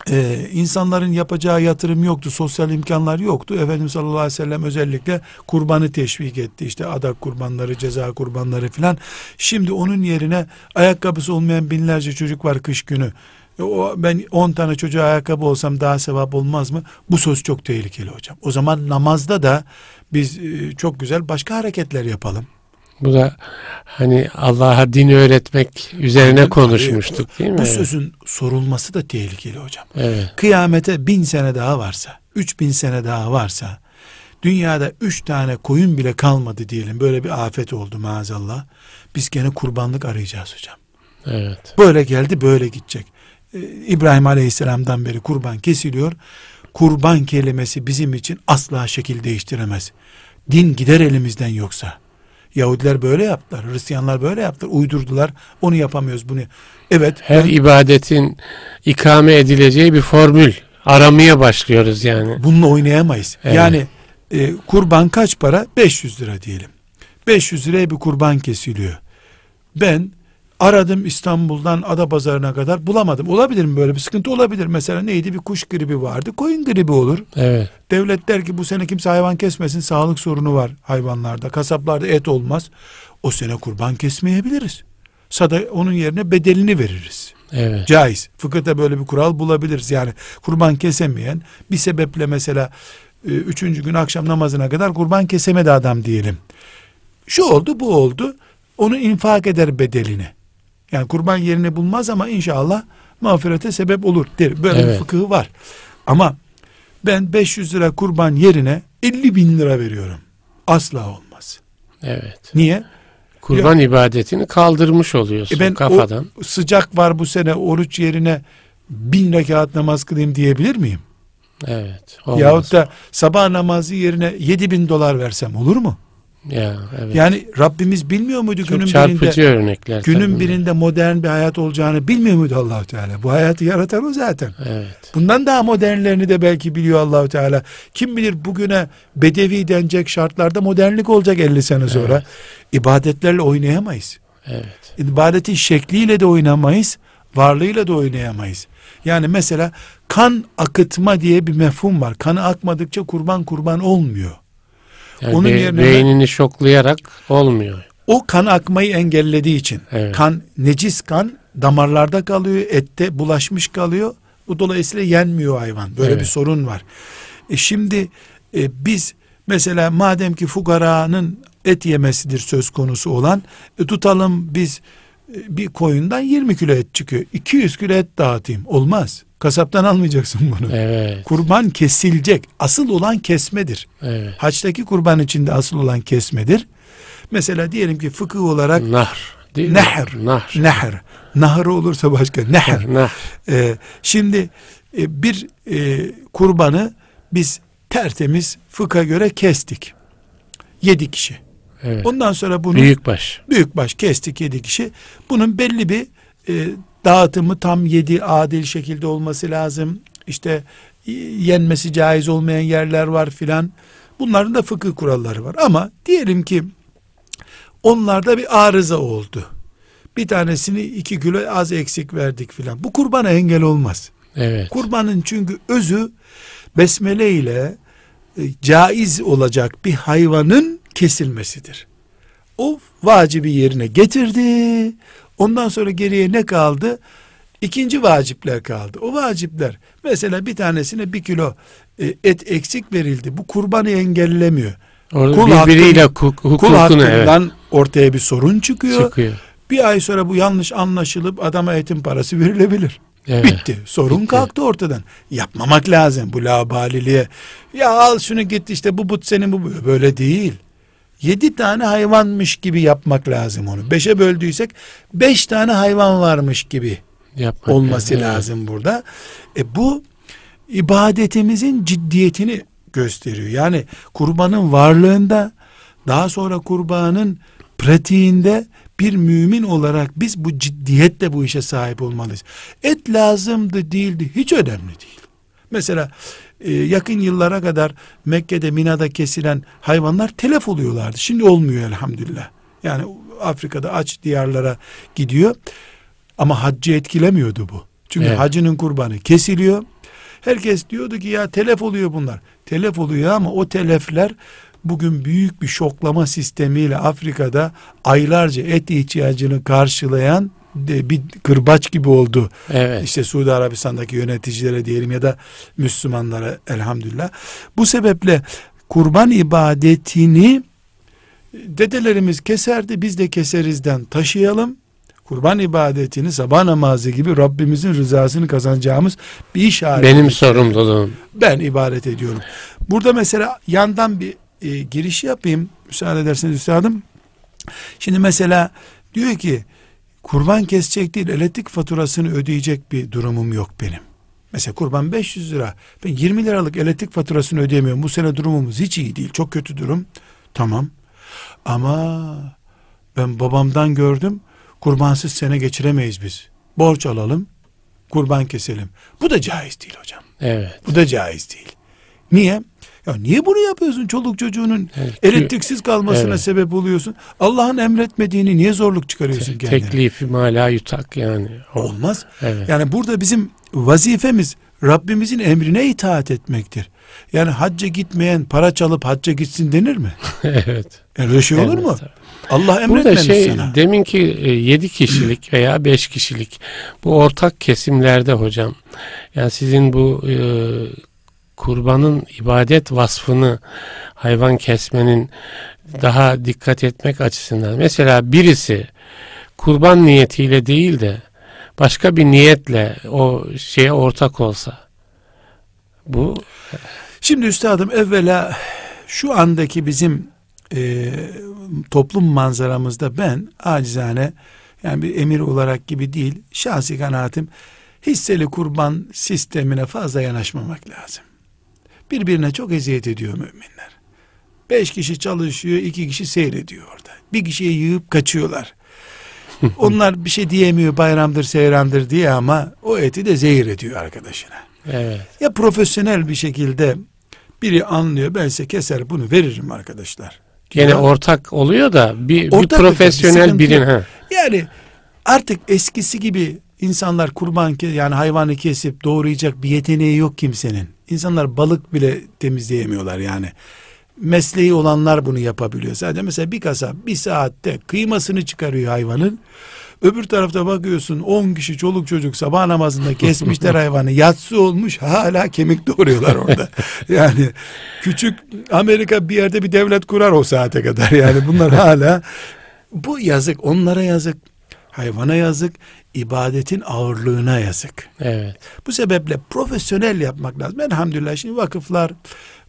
e, insanların yapacağı yatırım yoktu, sosyal imkanlar yoktu. Efendimiz sallallahu aleyhi ve sellem özellikle kurbanı teşvik etti. İşte adak kurbanları, ceza kurbanları filan. Şimdi onun yerine ayakkabısı olmayan binlerce çocuk var kış günü. E, o, ben 10 tane çocuğa ayakkabı olsam daha sevap olmaz mı? Bu söz çok tehlikeli hocam. O zaman namazda da biz e, çok güzel başka hareketler yapalım. Bu da hani Allah'a din öğretmek üzerine Aynen, konuşmuştuk değil mi? Bu sözün sorulması da tehlikeli hocam. Evet. Kıyamete bin sene daha varsa, üç bin sene daha varsa, dünyada üç tane koyun bile kalmadı diyelim. Böyle bir afet oldu maazallah. Biz gene kurbanlık arayacağız hocam. Evet. Böyle geldi böyle gidecek. Ee, İbrahim Aleyhisselam'dan beri kurban kesiliyor. Kurban kelimesi bizim için asla şekil değiştiremez. Din gider elimizden yoksa. Yahudiler böyle yaptılar. Hristiyanlar böyle yaptılar. Uydurdular. Onu yapamıyoruz bunu. Evet. Her ben, ibadetin ikame edileceği bir formül aramaya başlıyoruz yani. Bununla oynayamayız. Evet. Yani e, kurban kaç para? 500 lira diyelim. 500 liraya bir kurban kesiliyor. Ben Aradım İstanbul'dan Adapazarı'na kadar bulamadım. Olabilir mi böyle bir sıkıntı olabilir. Mesela neydi bir kuş gribi vardı. Koyun gribi olur. Evet. Devlet der ki bu sene kimse hayvan kesmesin. Sağlık sorunu var hayvanlarda. Kasaplarda et olmaz. O sene kurban kesmeyebiliriz. Sada onun yerine bedelini veririz. Evet. Caiz. Fıkıhta böyle bir kural bulabiliriz. Yani kurban kesemeyen bir sebeple mesela e, üçüncü gün akşam namazına kadar kurban kesemedi adam diyelim. Şu oldu bu oldu. Onu infak eder bedelini. Yani kurban yerini bulmaz ama inşallah mağfirete sebep olur der. Böyle evet. bir fıkıhı var. Ama ben 500 lira kurban yerine 50 bin lira veriyorum. Asla olmaz. Evet. Niye? Kurban ya, ibadetini kaldırmış oluyorsun e ben kafadan. O sıcak var bu sene oruç yerine bin rekat namaz kılayım diyebilir miyim? Evet. Olmaz. Yahut da sabah namazı yerine yedi bin dolar versem olur mu? Ya, evet. Yani Rabbimiz bilmiyor muydu Çok günün birinde örnekler günün birinde modern bir hayat olacağını bilmiyor muydu Allahu Teala? Bu hayatı yaratan o zaten. Evet. Bundan daha modernlerini de belki biliyor Allahu Teala. Kim bilir bugüne bedevi denecek şartlarda modernlik olacak 50 sene sonra. Evet. İbadetlerle oynayamayız. Evet. İbadetin şekliyle de oynamayız, varlığıyla da oynayamayız. Yani mesela kan akıtma diye bir mefhum var. Kanı akmadıkça kurban kurban olmuyor. Yani Onun be, yerine beynini şoklayarak olmuyor. O kan akmayı engellediği için evet. kan necis kan damarlarda kalıyor, ette bulaşmış kalıyor. Bu dolayısıyla yenmiyor hayvan. Böyle evet. bir sorun var. E şimdi e, biz mesela madem ki fukaranın et yemesidir söz konusu olan e, tutalım biz e, bir koyundan 20 kilo et çıkıyor. 200 kilo et dağıtayım. Olmaz. Kasaptan almayacaksın bunu. Evet. Kurban kesilecek. Asıl olan kesmedir. Evet. Haçtaki kurban içinde asıl olan kesmedir. Mesela diyelim ki fıkıh olarak nahr değil nehr, mi? Nahr. Nehr. Nahr olursa başka nehr. Nahr. Ee, şimdi e, bir e, kurbanı biz tertemiz fıkha göre kestik. Yedi kişi. Evet. Ondan sonra bunu büyük baş. Büyük baş kestik yedi kişi. Bunun belli bir e, dağıtımı tam yedi adil şekilde olması lazım. İşte yenmesi caiz olmayan yerler var filan. Bunların da fıkıh kuralları var. Ama diyelim ki onlarda bir arıza oldu. Bir tanesini iki kilo az eksik verdik filan. Bu kurbana engel olmaz. Evet. Kurbanın çünkü özü besmele ile e, caiz olacak bir hayvanın kesilmesidir. O vacibi yerine getirdi. Ondan sonra geriye ne kaldı? İkinci vacipler kaldı. O vacipler mesela bir tanesine bir kilo e, et eksik verildi. Bu kurbanı engellemiyor. Orada kul birbiriyle hakkın, kul hakkından evet. ortaya bir sorun çıkıyor. çıkıyor. Bir ay sonra bu yanlış anlaşılıp adama etin parası verilebilir. Evet. Bitti. Sorun Bitti. kalktı ortadan. Yapmamak lazım bu labaliliğe. Ya al şunu git işte bu but senin bu böyle değil yedi tane hayvanmış gibi yapmak lazım onu. Beşe böldüysek beş tane hayvan varmış gibi Yapmak olması lazım, lazım evet. burada. E bu ibadetimizin ciddiyetini gösteriyor. Yani kurbanın varlığında daha sonra kurbanın pratiğinde bir mümin olarak biz bu ciddiyetle bu işe sahip olmalıyız. Et lazımdı değildi hiç önemli değil. Mesela e, yakın yıllara kadar Mekke'de Mina'da kesilen hayvanlar telef oluyorlardı. Şimdi olmuyor elhamdülillah. Yani Afrika'da aç diyarlara gidiyor. Ama haccı etkilemiyordu bu. Çünkü Evet. hacının kurbanı kesiliyor. Herkes diyordu ki ya telef oluyor bunlar. Telef oluyor ama o telefler bugün büyük bir şoklama sistemiyle Afrika'da aylarca et ihtiyacını karşılayan bir kırbaç gibi oldu. Evet. İşte Suudi Arabistan'daki yöneticilere diyelim ya da Müslümanlara elhamdülillah. Bu sebeple kurban ibadetini dedelerimiz keserdi biz de keserizden taşıyalım. Kurban ibadetini sabah namazı gibi Rabbimizin rızasını kazanacağımız bir iş haline Benim sorumluluğum. Ben ibadet ediyorum. Burada mesela yandan bir e, giriş yapayım. Müsaade ederseniz üstadım. Şimdi mesela diyor ki kurban kesecek değil elektrik faturasını ödeyecek bir durumum yok benim. Mesela kurban 500 lira. Ben 20 liralık elektrik faturasını ödeyemiyorum. Bu sene durumumuz hiç iyi değil. Çok kötü durum. Tamam. Ama ben babamdan gördüm. Kurbansız sene geçiremeyiz biz. Borç alalım. Kurban keselim. Bu da caiz değil hocam. Evet. Bu da caiz değil. Niye? Ya niye bunu yapıyorsun? Çoluk çocuğunun Evet. elektriksiz kalmasına Evet. sebep oluyorsun. Allah'ın emretmediğini niye zorluk çıkarıyorsun kendine? Teklifi mala yutak yani. O- Olmaz. Evet. Yani burada bizim vazifemiz Rabbimizin emrine itaat etmektir. Yani hacca gitmeyen para çalıp hacca gitsin denir mi? evet. Yani öyle şey olur Evet, mu? tabii. Allah Burada emretmemiş şey sana. deminki 7 kişilik veya 5 kişilik bu ortak kesimlerde hocam yani sizin bu e, kurbanın ibadet vasfını hayvan kesmenin daha dikkat etmek açısından mesela birisi kurban niyetiyle değil de başka bir niyetle o şeye ortak olsa bu Şimdi üstadım evvela şu andaki bizim e, toplum manzaramızda ben acizane yani bir emir olarak gibi değil şahsi kanaatim hisseli kurban sistemine fazla yanaşmamak lazım. Birbirine çok eziyet ediyor müminler. Beş kişi çalışıyor, iki kişi seyrediyor orada. Bir kişiye yığıp kaçıyorlar. Onlar bir şey diyemiyor bayramdır seyrandır diye ama o eti de zehir ediyor arkadaşına. evet Ya profesyonel bir şekilde biri anlıyor ben size keser bunu veririm arkadaşlar. gene Ya- ortak oluyor da bir, bir Ortak profesyonel sıkıntı birin ha Yani artık eskisi gibi insanlar kurban yani hayvanı kesip doğrayacak bir yeteneği yok kimsenin. İnsanlar balık bile temizleyemiyorlar yani. Mesleği olanlar bunu yapabiliyor. Sadece mesela bir kasap bir saatte kıymasını çıkarıyor hayvanın. Öbür tarafta bakıyorsun 10 kişi çoluk çocuk sabah namazında kesmişler hayvanı. Yatsı olmuş hala kemik doğuruyorlar orada. Yani küçük Amerika bir yerde bir devlet kurar o saate kadar. Yani bunlar hala bu yazık onlara yazık. Hayvana yazık, ibadetin ağırlığına yazık. evet Bu sebeple profesyonel yapmak lazım. Elhamdülillah şimdi vakıflar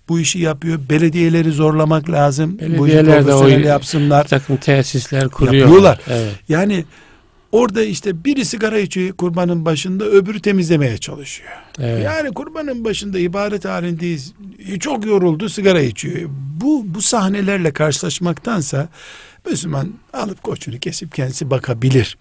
bu işi yapıyor. Belediyeleri zorlamak lazım. bu işi Belediyeler de o- profesyonel yapsınlar. takım tesisler kuruyor. Yapıyorlar. Evet. Yani orada işte biri sigara içiyor kurbanın başında öbürü temizlemeye çalışıyor. Evet. Yani kurbanın başında ibadet halindeyiz. Çok yoruldu sigara içiyor. Bu bu sahnelerle karşılaşmaktansa Müslüman alıp koçunu kesip kendisi bakabilir.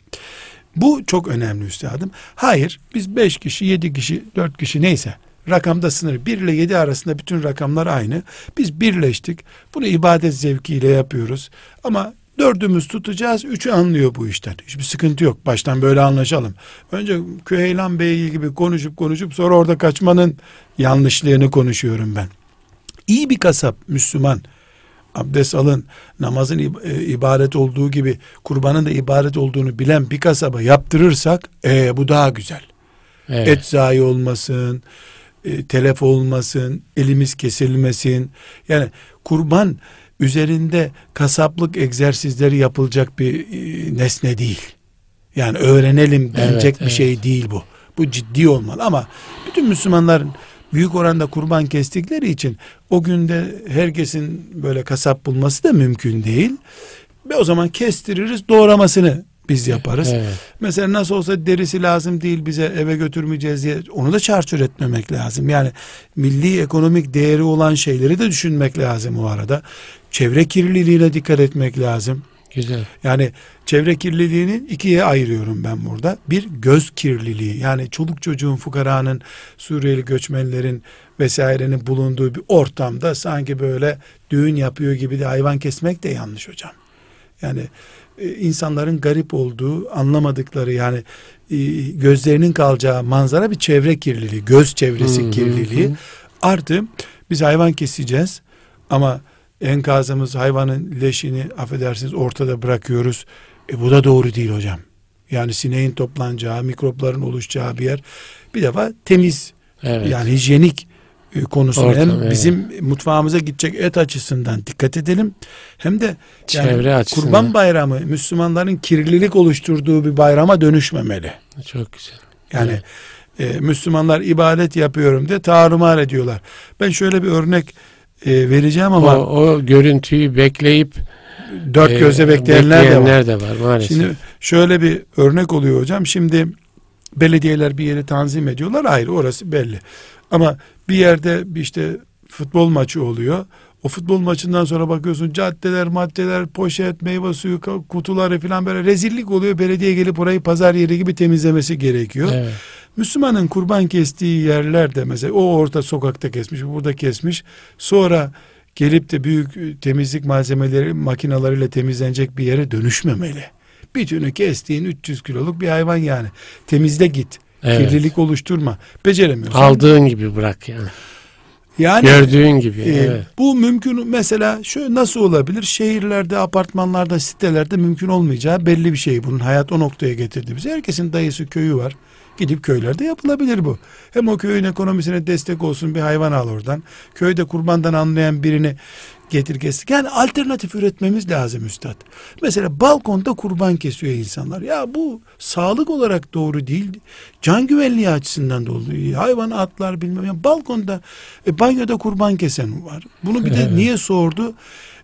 Bu çok önemli üstadım. Hayır biz beş kişi, yedi kişi, dört kişi neyse rakamda sınır. bir ile yedi arasında bütün rakamlar aynı. Biz birleştik. Bunu ibadet zevkiyle yapıyoruz. Ama dördümüz tutacağız. Üçü anlıyor bu işten. Hiçbir sıkıntı yok. Baştan böyle anlaşalım. Önce Küheylan Bey gibi konuşup konuşup sonra orada kaçmanın yanlışlığını konuşuyorum ben. İyi bir kasap Müslüman abdest alın, namazın e, ibadet olduğu gibi kurbanın da ibadet olduğunu bilen bir kasaba yaptırırsak e, bu daha güzel. Evet. Et zayi olmasın, e, telef olmasın, elimiz kesilmesin. Yani kurban üzerinde kasaplık egzersizleri yapılacak bir e, nesne değil. Yani öğrenelim denecek Evet, bir evet. şey değil bu. Bu ciddi olmalı ama bütün Müslümanların büyük oranda kurban kestikleri için o günde herkesin böyle kasap bulması da mümkün değil. Ve o zaman kestiririz doğramasını biz yaparız. Evet. Mesela nasıl olsa derisi lazım değil bize eve götürmeyeceğiz diye onu da çarçur etmemek lazım. Yani milli ekonomik değeri olan şeyleri de düşünmek lazım o arada. Çevre kirliliğine dikkat etmek lazım. Güzel. Yani çevre kirliliğini ikiye ayırıyorum ben burada. Bir göz kirliliği yani çoluk çocuğun fukaranın Suriyeli göçmenlerin vesairenin bulunduğu bir ortamda sanki böyle düğün yapıyor gibi de hayvan kesmek de yanlış hocam. Yani e, insanların garip olduğu, anlamadıkları yani e, gözlerinin kalacağı manzara bir çevre kirliliği, göz çevresi hı kirliliği. Hı. Artı biz hayvan keseceğiz ama enkazımız hayvanın leşini affedersiniz ortada bırakıyoruz. E bu da doğru değil hocam. Yani sineğin toplanacağı, mikropların oluşacağı bir yer. Bir defa temiz evet. yani hijyenik e, konusunda Ortam, hem evet. bizim mutfağımıza gidecek et açısından dikkat edelim hem de Çevre yani Kurban Bayramı Müslümanların kirlilik oluşturduğu bir bayrama dönüşmemeli. Çok güzel. Yani evet. e, Müslümanlar ibadet yapıyorum de tarumar ediyorlar. Ben şöyle bir örnek e, vereceğim ama o, o görüntüyü bekleyip dört e, gözle bekleyenler, bekleyenler de, var. de var maalesef. Şimdi şöyle bir örnek oluyor hocam. Şimdi belediyeler bir yeri tanzim ediyorlar ayrı orası belli. Ama bir yerde işte futbol maçı oluyor. O futbol maçından sonra bakıyorsun caddeler, maddeler, poşet, meyve suyu kutuları falan böyle rezillik oluyor. Belediye gelip orayı pazar yeri gibi temizlemesi gerekiyor. Evet. Müslümanın kurban kestiği yerlerde mesela o orta sokakta kesmiş, burada kesmiş. Sonra gelip de büyük temizlik malzemeleri makinalarıyla temizlenecek bir yere dönüşmemeli. Bütünü kestiğin 300 kiloluk bir hayvan yani. Temizle git. Evet. Kirlilik oluşturma. Beceremiyorsun. Aldığın gibi bırak yani. Yani gördüğün gibi. E, evet. Bu mümkün mesela şöyle nasıl olabilir? Şehirlerde, apartmanlarda, sitelerde mümkün olmayacağı belli bir şey. Bunun hayat o noktaya getirdi bizi. Herkesin dayısı köyü var. Gidip köylerde yapılabilir bu. Hem o köyün ekonomisine destek olsun bir hayvan al oradan. Köyde kurbandan anlayan birini getir kestik. Yani alternatif üretmemiz lazım üstad. Mesela balkonda kurban kesiyor insanlar. Ya bu sağlık olarak doğru değil. Can güvenliği açısından da oluyor. Hayvan atlar bilmem. Yani balkonda e, banyoda kurban kesen var. Bunu bir de niye sordu?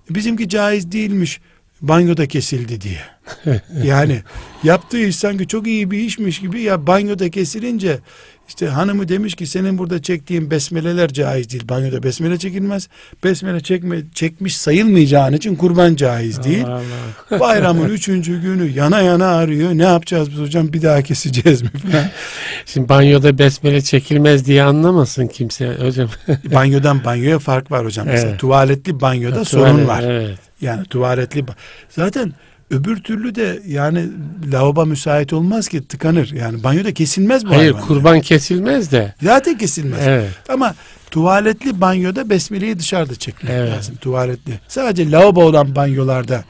Bizimki caiz değilmiş banyoda kesildi diye. yani yaptığı iş sanki çok iyi bir işmiş gibi ya banyoda kesilince işte hanımı demiş ki senin burada çektiğin besmeleler caiz değil. Banyoda besmele çekilmez. Besmele çekme, çekmiş sayılmayacağın için kurban caiz değil. Allah Allah. Bayramın üçüncü günü yana yana arıyor. Ne yapacağız biz hocam bir daha keseceğiz mi falan. Şimdi banyoda besmele çekilmez diye anlamasın kimse hocam. Banyodan banyoya fark var hocam. Evet. Mesela tuvaletli banyoda ha, sorun tuvalet, var. Evet. Yani tuvaletli zaten öbür türlü de yani lavabo müsait olmaz ki tıkanır. Yani banyoda kesilmez bu Hayır hayvan. kurban kesilmez de. Zaten kesilmez. Evet. Ama tuvaletli banyoda besmeleyi dışarıda çekmek evet. lazım. Tuvaletli. Sadece lavabo olan banyolarda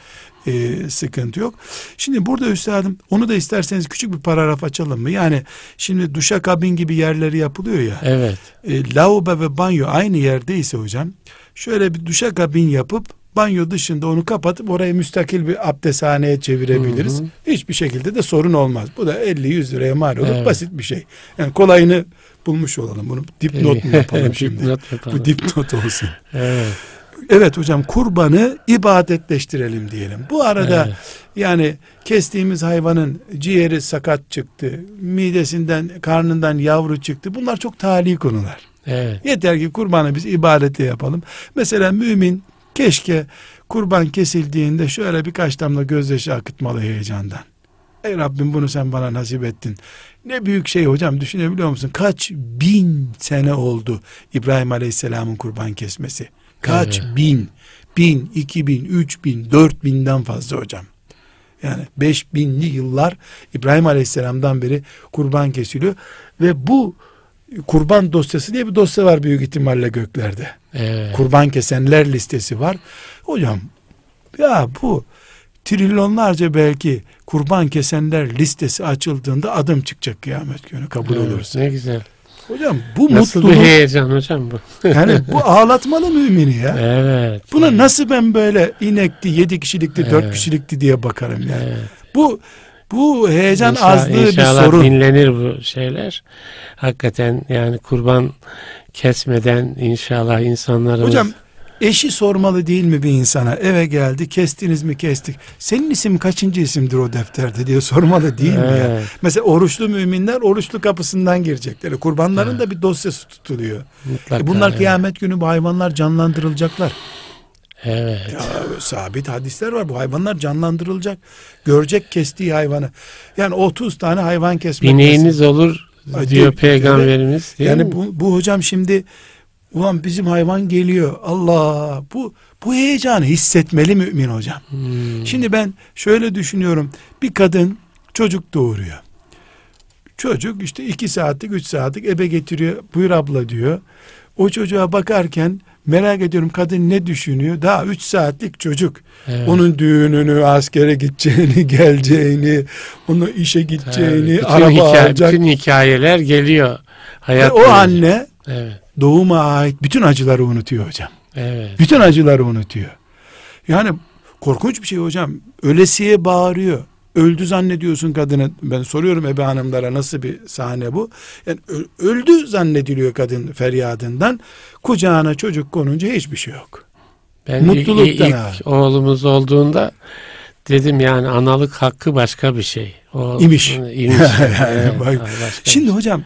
e, sıkıntı yok. Şimdi burada üstadım onu da isterseniz küçük bir paragraf açalım mı? Yani şimdi duşa kabin gibi yerleri yapılıyor ya. Evet. E, lavabo ve banyo aynı yerdeyse hocam şöyle bir duşa kabin yapıp banyo dışında onu kapatıp orayı müstakil bir abdesthaneye çevirebiliriz. Hı hı. Hiçbir şekilde de sorun olmaz. Bu da 50-100 liraya mal olur. Evet. Basit bir şey. Yani kolayını bulmuş olalım. Bunu dipnot mu yapalım şimdi? dipnot yapalım. Bu dipnot olsun. evet. Evet hocam kurbanı ibadetleştirelim diyelim. Bu arada evet. yani kestiğimiz hayvanın ciğeri sakat çıktı, midesinden, karnından yavru çıktı. Bunlar çok tali konular. Evet. Yeter ki kurbanı biz ibadetle yapalım. Mesela mümin Keşke kurban kesildiğinde şöyle birkaç damla gözyaşı akıtmalı heyecandan. Ey Rabbim bunu sen bana nasip ettin. Ne büyük şey hocam düşünebiliyor musun? Kaç bin sene oldu İbrahim Aleyhisselam'ın kurban kesmesi. Kaç evet. bin, bin, iki bin, üç bin, dört binden fazla hocam. Yani beş binli yıllar İbrahim Aleyhisselam'dan beri kurban kesiliyor. Ve bu kurban dosyası diye bir dosya var büyük ihtimalle göklerde. Evet. Kurban kesenler listesi var. Hocam ya bu trilyonlarca belki kurban kesenler listesi açıldığında adım çıkacak kıyamet günü kabul evet, olursa. Ne güzel. Hocam bu nasıl mutluluk. bir heyecan hocam bu. yani bu ağlatmalı mümini ya. Evet. Buna evet. nasıl ben böyle inekti, yedi kişilikti, evet. dört kişilikti diye bakarım ya. Evet. Bu bu heyecan İnşallah, azlığı bir sorun. dinlenir bu şeyler. Hakikaten yani kurban kesmeden inşallah insanlarımız... Hocam eşi sormalı değil mi bir insana? Eve geldi kestiniz mi kestik. Senin isim kaçıncı isimdir o defterde diye sormalı değil evet. mi ya? Mesela oruçlu müminler oruçlu kapısından girecekler. Kurbanların evet. da bir dosyası tutuluyor. Mutlaka, e bunlar evet. kıyamet günü bu hayvanlar canlandırılacaklar. Evet. Ya, sabit hadisler var. Bu hayvanlar canlandırılacak. Görecek kestiği hayvanı. Yani 30 tane hayvan kesmek. Bineğiniz olur diyor peygamberimiz. yani bu, bu hocam şimdi Ulan bizim hayvan geliyor. Allah bu bu heyecanı hissetmeli mümin hocam. Hmm. Şimdi ben şöyle düşünüyorum. Bir kadın çocuk doğuruyor. Çocuk işte iki saatlik üç saatlik ebe getiriyor. Buyur abla diyor. O çocuğa bakarken merak ediyorum kadın ne düşünüyor? Daha üç saatlik çocuk. Evet. Onun düğününü, askere gideceğini, geleceğini, onu işe gideceğini, Tabii, araba hikaye, alacak. Bütün hikayeler geliyor. Hayat o anne evet. doğuma ait bütün acıları unutuyor hocam. Evet. Bütün acıları unutuyor. Yani korkunç bir şey hocam. Ölesiye bağırıyor. Öldü zannediyorsun kadını. Ben soruyorum ebe hanımlara nasıl bir sahne bu? Yani öldü zannediliyor kadın feryadından. Kucağına çocuk konunca hiçbir şey yok. Ben Mutluluktan ilk, ilk oğlumuz olduğunda dedim yani analık hakkı başka bir şey. O, imiş. imiş. yani, evet, Şimdi şey. hocam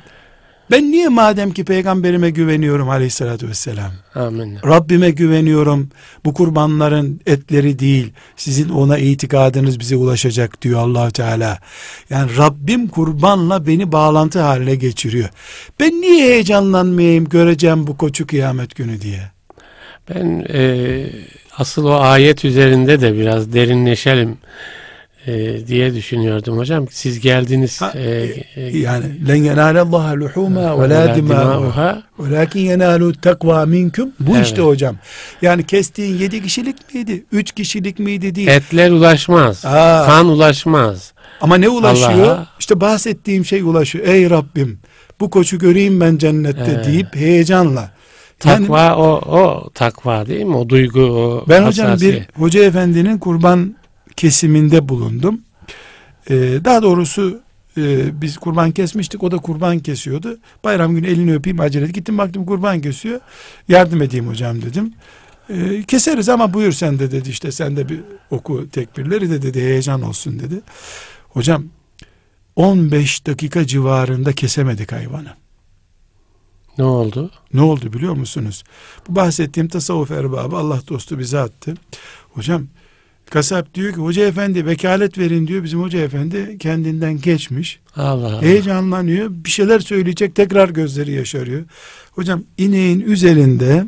ben niye madem ki peygamberime güveniyorum aleyhissalatü vesselam. Amin. Rabbime güveniyorum. Bu kurbanların etleri değil. Sizin ona itikadınız bize ulaşacak diyor allah Teala. Yani Rabbim kurbanla beni bağlantı haline geçiriyor. Ben niye heyecanlanmayayım göreceğim bu koçu kıyamet günü diye. Ben e, asıl o ayet üzerinde de biraz derinleşelim e, diye düşünüyordum hocam. Siz geldiniz. Ha, e, e, yani len yenalallaha luhuma ve la dima'uha velakin yenalu takva minkum. Bu evet. işte hocam. Yani kestiğin yedi kişilik miydi? Üç kişilik miydi değil. Etler ulaşmaz. Aa. Kan ulaşmaz. Ama ne ulaşıyor? İşte bahsettiğim şey ulaşıyor. Ey Rabbim bu koçu göreyim ben cennette evet. deyip heyecanla. Takva yani, o o takva değil mi? O duygu o Ben hocam bir hoca efendinin kurban kesiminde bulundum. Ee, daha doğrusu e, biz kurban kesmiştik. O da kurban kesiyordu. Bayram günü elini öpeyim acele Gittim baktım kurban kesiyor. Yardım edeyim hocam dedim. Ee, keseriz ama buyur sen de dedi işte sen de bir oku tekbirleri de dedi heyecan olsun dedi. Hocam 15 dakika civarında kesemedik hayvanı. Ne oldu? Ne oldu biliyor musunuz? Bu bahsettiğim tasavvuf erbabı Allah dostu bize attı. Hocam Kasap diyor ki hoca efendi vekalet verin diyor. Bizim hoca efendi kendinden geçmiş. Allah Allah. Heyecanlanıyor. Bir şeyler söyleyecek tekrar gözleri yaşarıyor. Hocam ineğin üzerinde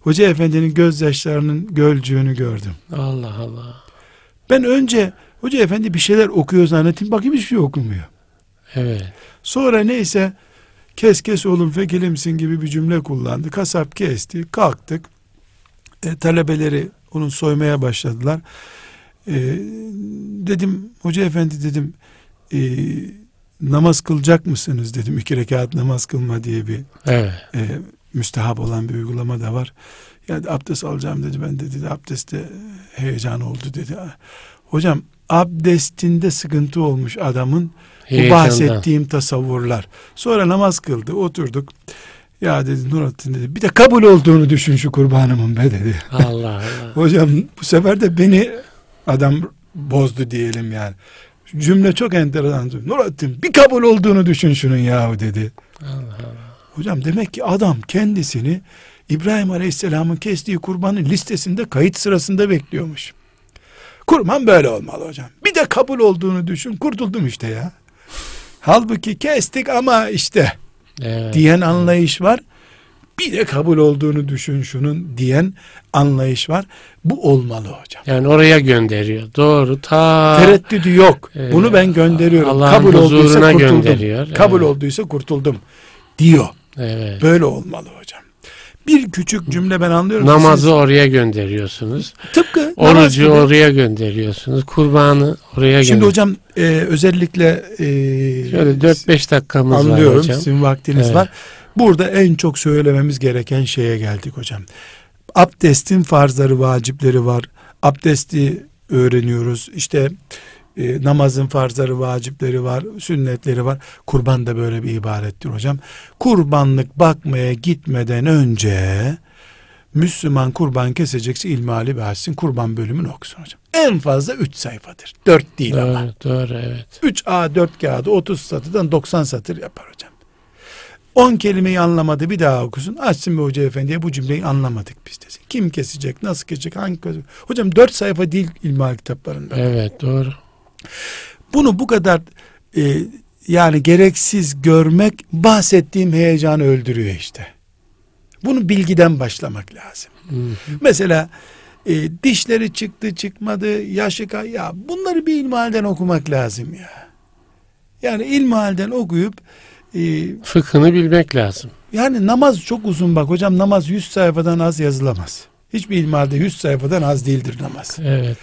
hoca efendinin gözyaşlarının gölcüğünü gördüm. Allah Allah. Ben önce hoca efendi bir şeyler okuyor zannettim. Bakayım hiçbir şey okumuyor. Evet. Sonra neyse kes kes oğlum fekilimsin gibi bir cümle kullandı. Kasap kesti. Kalktık. E, talebeleri onun soymaya başladılar. E, dedim hoca efendi dedim e, namaz kılacak mısınız dedim. iki rekat namaz kılma diye bir evet. e, müstehap olan bir uygulama da var. Yani abdest alacağım dedi. Ben de dedi abdestte heyecan oldu dedi. Hocam abdestinde sıkıntı olmuş adamın bu bahsettiğim tasavvurlar. Sonra namaz kıldı oturduk. Ya dedi Nurattin dedi bir de kabul olduğunu düşün şu kurbanımın be dedi. Allah Allah. Hocam bu sefer de beni adam bozdu diyelim yani. Cümle çok enteresan. Nurattin bir kabul olduğunu düşün şunun yahu dedi. Allah Allah. Hocam demek ki adam kendisini İbrahim Aleyhisselam'ın kestiği kurbanın listesinde kayıt sırasında bekliyormuş. Kurban böyle olmalı hocam. Bir de kabul olduğunu düşün. Kurtuldum işte ya. Halbuki kestik ama işte evet. diyen anlayış var. Bir de kabul olduğunu düşün şunun diyen anlayış var. Bu olmalı hocam. Yani oraya gönderiyor. Doğru. Ta tereddüdü yok. E, Bunu ben gönderiyorum. Allah'ın kabul olduysa kurtuldum. Gönderiyor. Kabul evet. olduysa kurtuldum diyor. Evet. Böyle olmalı hocam. Bir küçük cümle ben anlıyorum. Namazı siz... oraya gönderiyorsunuz. Tıpkı orucu oraya gönderiyorsunuz. Kurbanı oraya Şimdi hocam e, özellikle e, şöyle 4-5 dakikamız anlıyorum, var hocam. Sizin vaktiniz evet. var. Burada en çok söylememiz gereken şeye geldik hocam. Abdestin farzları, vacipleri var. Abdesti öğreniyoruz. İşte e, namazın farzları, vacipleri var, sünnetleri var. Kurban da böyle bir ibarettir hocam. Kurbanlık bakmaya gitmeden önce Müslüman kurban kesecekse ilmali ve hassin kurban bölümünü okusun hocam. En fazla 3 sayfadır. 4 değil doğru, ama. Doğru evet. 3 A 4 kağıdı 30 satırdan 90 satır yapar hocam. 10 kelimeyi anlamadı bir daha okusun. Açsın bir hoca efendiye bu cümleyi anlamadık biz desin. Kim kesecek, nasıl kesecek, hangi kesecek. Hocam 4 sayfa değil ilmihal kitaplarında. Evet doğru. Bunu bu kadar e, yani gereksiz görmek bahsettiğim heyecanı öldürüyor işte. Bunu bilgiden başlamak lazım. Hı hı. Mesela e, dişleri çıktı çıkmadı yaşı kay ya bunları bir ilmihalden okumak lazım ya. Yani ilmihalden okuyup e, Fıkhını bilmek lazım. yani namaz çok uzun bak hocam namaz 100 sayfadan az yazılamaz. Hiçbir ilmihalde 100 sayfadan az değildir namaz. Evet.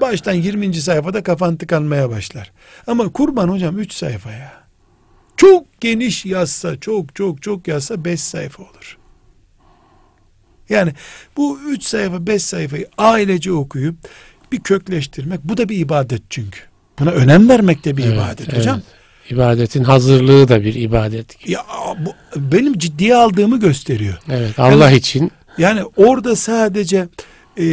Baştan 20. sayfada kafan tıkanmaya başlar. Ama kurban hocam 3 sayfa ya. Çok geniş yazsa, çok çok çok yazsa 5 sayfa olur. Yani bu 3 sayfa 5 sayfayı ailece okuyup bir kökleştirmek bu da bir ibadet çünkü. Buna önem vermek de bir Evet, ibadet evet. hocam. İbadetin hazırlığı da bir ibadet. Ya bu benim ciddiye aldığımı gösteriyor. Evet. Allah için Yani orada sadece e,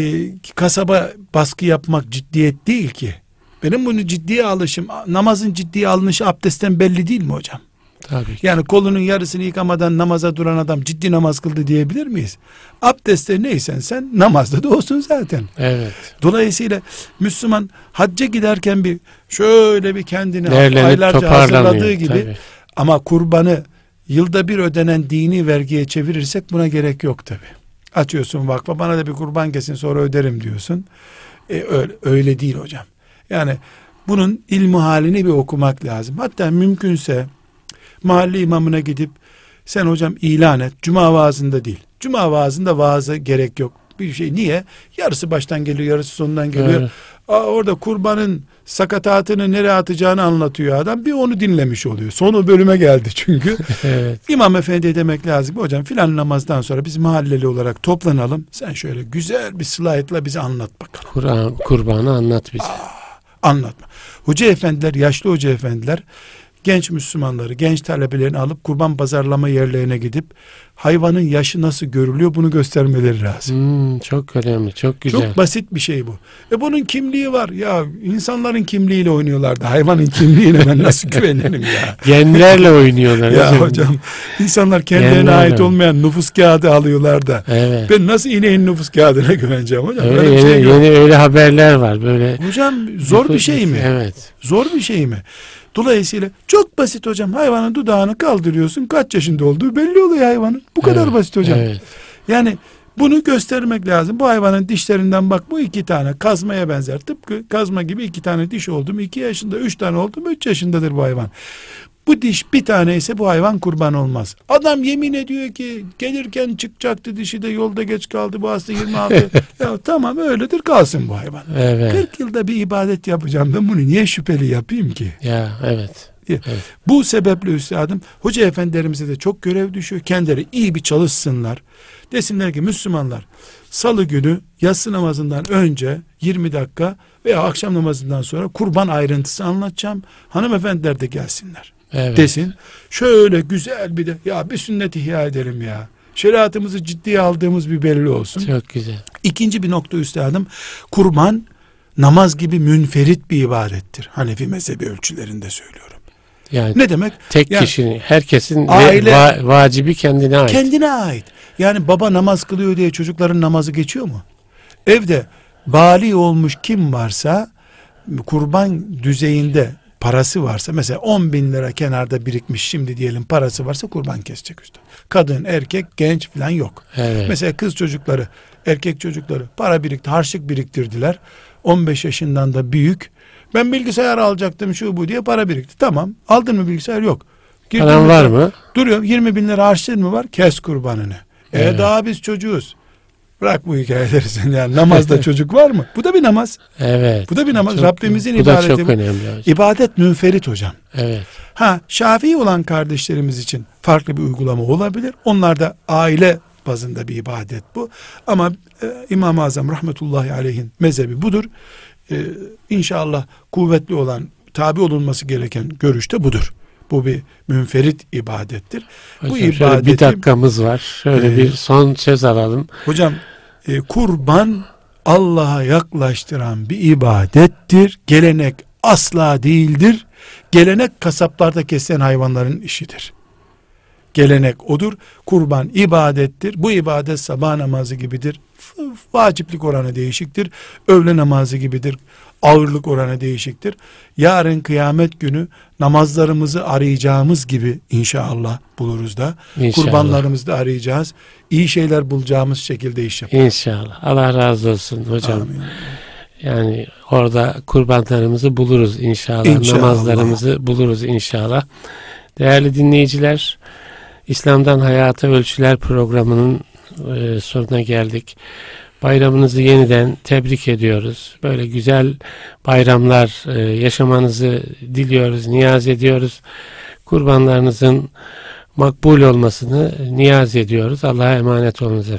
kasaba baskı yapmak ciddiyet değil ki. Benim bunu ciddiye alışım, namazın ciddiye alınışı abdestten belli değil mi hocam? tabii ki. Yani kolunun yarısını yıkamadan namaza duran adam ciddi namaz kıldı diyebilir miyiz? Abdestte neysen sen namazda da olsun zaten. Evet. Dolayısıyla Müslüman hacca giderken bir şöyle bir kendini Değerlenip aylarca hazırladığı gibi tabii. ama kurbanı yılda bir ödenen dini vergiye çevirirsek buna gerek yok tabi. Açıyorsun vakfa bana da bir kurban kesin sonra öderim diyorsun. E, öyle, öyle değil hocam. Yani bunun ilmi halini bir okumak lazım. Hatta mümkünse mahalle imamına gidip sen hocam ilan et. Cuma vaazında değil. Cuma vaazında vaaza gerek yok. Bir şey niye? Yarısı baştan geliyor, yarısı sonundan geliyor. Evet. Aa, orada kurbanın sakatatını nereye atacağını anlatıyor adam. Bir onu dinlemiş oluyor. Sonu bölüme geldi çünkü. Evet. İmam efendi demek lazım. Hocam filan namazdan sonra biz mahalleli olarak toplanalım. Sen şöyle güzel bir slaytla bize anlat bakalım. Kur'an kurbanı anlat bize. Anlatma. Hoca efendiler, yaşlı hoca efendiler genç Müslümanları, genç talebelerini alıp kurban pazarlama yerlerine gidip hayvanın yaşı nasıl görülüyor bunu göstermeleri lazım. Hmm, çok önemli. Çok güzel. Çok basit bir şey bu. E bunun kimliği var. Ya insanların kimliğiyle oynuyorlardı. Hayvanın kimliğine ben nasıl güvenelim ya? Genlerle oynuyorlar. ya hocam insanlar kendilerine Genlerle. ait olmayan nüfus kağıdı alıyorlar da. Evet. Ben nasıl ineğin nüfus kağıdına güveneceğim hocam? Öyle yeni, şey yeni öyle haberler var böyle. Hocam zor bir şey mi? Evet. Zor bir şey mi? Dolayısıyla çok basit hocam. Hayvanın dudağını kaldırıyorsun. Kaç yaşında olduğu belli oluyor hayvanın. Bu kadar Evet, basit hocam. Evet. Yani bunu göstermek lazım. Bu hayvanın dişlerinden bak bu iki tane kazmaya benzer. Tıpkı kazma gibi iki tane diş oldu mu iki yaşında, üç tane oldu mu üç yaşındadır bu hayvan. Bu diş bir tane ise bu hayvan kurban olmaz. Adam yemin ediyor ki gelirken çıkacaktı dişi de yolda geç kaldı bu hasta 26. ya tamam öyledir kalsın bu hayvan. Evet. 40 yılda bir ibadet yapacağım ben bunu niye şüpheli yapayım ki? Ya evet. Bu sebeple üstadım hoca efendilerimize de çok görev düşüyor. Kendileri iyi bir çalışsınlar. Desinler ki Müslümanlar salı günü yatsı namazından önce 20 dakika veya akşam namazından sonra kurban ayrıntısı anlatacağım. Hanımefendiler de gelsinler Evet. desin. Şöyle güzel bir de ya bir sünnet ihya edelim ya. Şeriatımızı ciddiye aldığımız bir belli olsun. Çok güzel. İkinci bir nokta üstadım kurban namaz gibi münferit bir ibadettir. Hanefi mezhebi ölçülerinde söylüyorum. Yani Ne demek? tek Yani kişinin, herkesin aile- va- vacibi kendine ait. Kendine ait. Yani baba namaz kılıyor diye çocukların namazı geçiyor mu? Evde bali olmuş kim varsa kurban düzeyinde parası varsa mesela 10 bin lira kenarda birikmiş şimdi diyelim parası varsa kurban kesecek usta. Kadın, erkek, genç falan yok. Evet. Mesela kız çocukları, erkek çocukları para birikti, harçlık biriktirdiler. 15 yaşından da büyük. Ben bilgisayar alacaktım şu bu diye para birikti. Tamam. Aldın mı bilgisayar? Yok. Paran var mı? Duruyor. 20 bin lira harçlığın mı var? Kes kurbanını. E Evet. daha biz çocuğuz. Bırak bu hikayeleri sen yani. Namazda çocuk var mı? Bu da bir namaz. Evet. Bu da bir namaz. Çok- Rabbimizin bu da ibadeti. çok bu. önemli. hocam. İbadet münferit hocam. Evet. Ha Şafii olan kardeşlerimiz için farklı bir uygulama olabilir. Onlar da aile bazında bir ibadet bu. Ama e, İmam-ı Azam rahmetullahi aleyhin mezhebi budur. E, inşallah kuvvetli olan tabi olunması gereken görüşte budur. Bu bir münferit ibadettir. bu Hocam şöyle ibadeti bir dakikamız var. Şöyle Ee, bir son söz alalım. hocam e, kurban Allah'a yaklaştıran bir ibadettir. Gelenek asla değildir. Gelenek kasaplarda kesilen hayvanların işidir. gelenek odur. Kurban ibadettir. Bu ibadet sabah namazı gibidir. Vaciplik oranı değişiktir. Öğle namazı gibidir. Ağırlık oranı değişiktir. Yarın kıyamet günü namazlarımızı arayacağımız gibi inşallah buluruz da. İnşallah. Kurbanlarımızı da arayacağız. İyi şeyler bulacağımız şekilde iş yapacağız. İnşallah. Allah razı olsun hocam. Amin. Yani orada kurbanlarımızı buluruz inşallah. inşallah. Namazlarımızı buluruz inşallah. Değerli dinleyiciler, İslam'dan Hayata Ölçüler programının e, sonuna geldik. Bayramınızı yeniden tebrik ediyoruz. Böyle güzel bayramlar e, yaşamanızı diliyoruz, niyaz ediyoruz. Kurbanlarınızın makbul olmasını niyaz ediyoruz. Allah'a emanet olunuz efendim.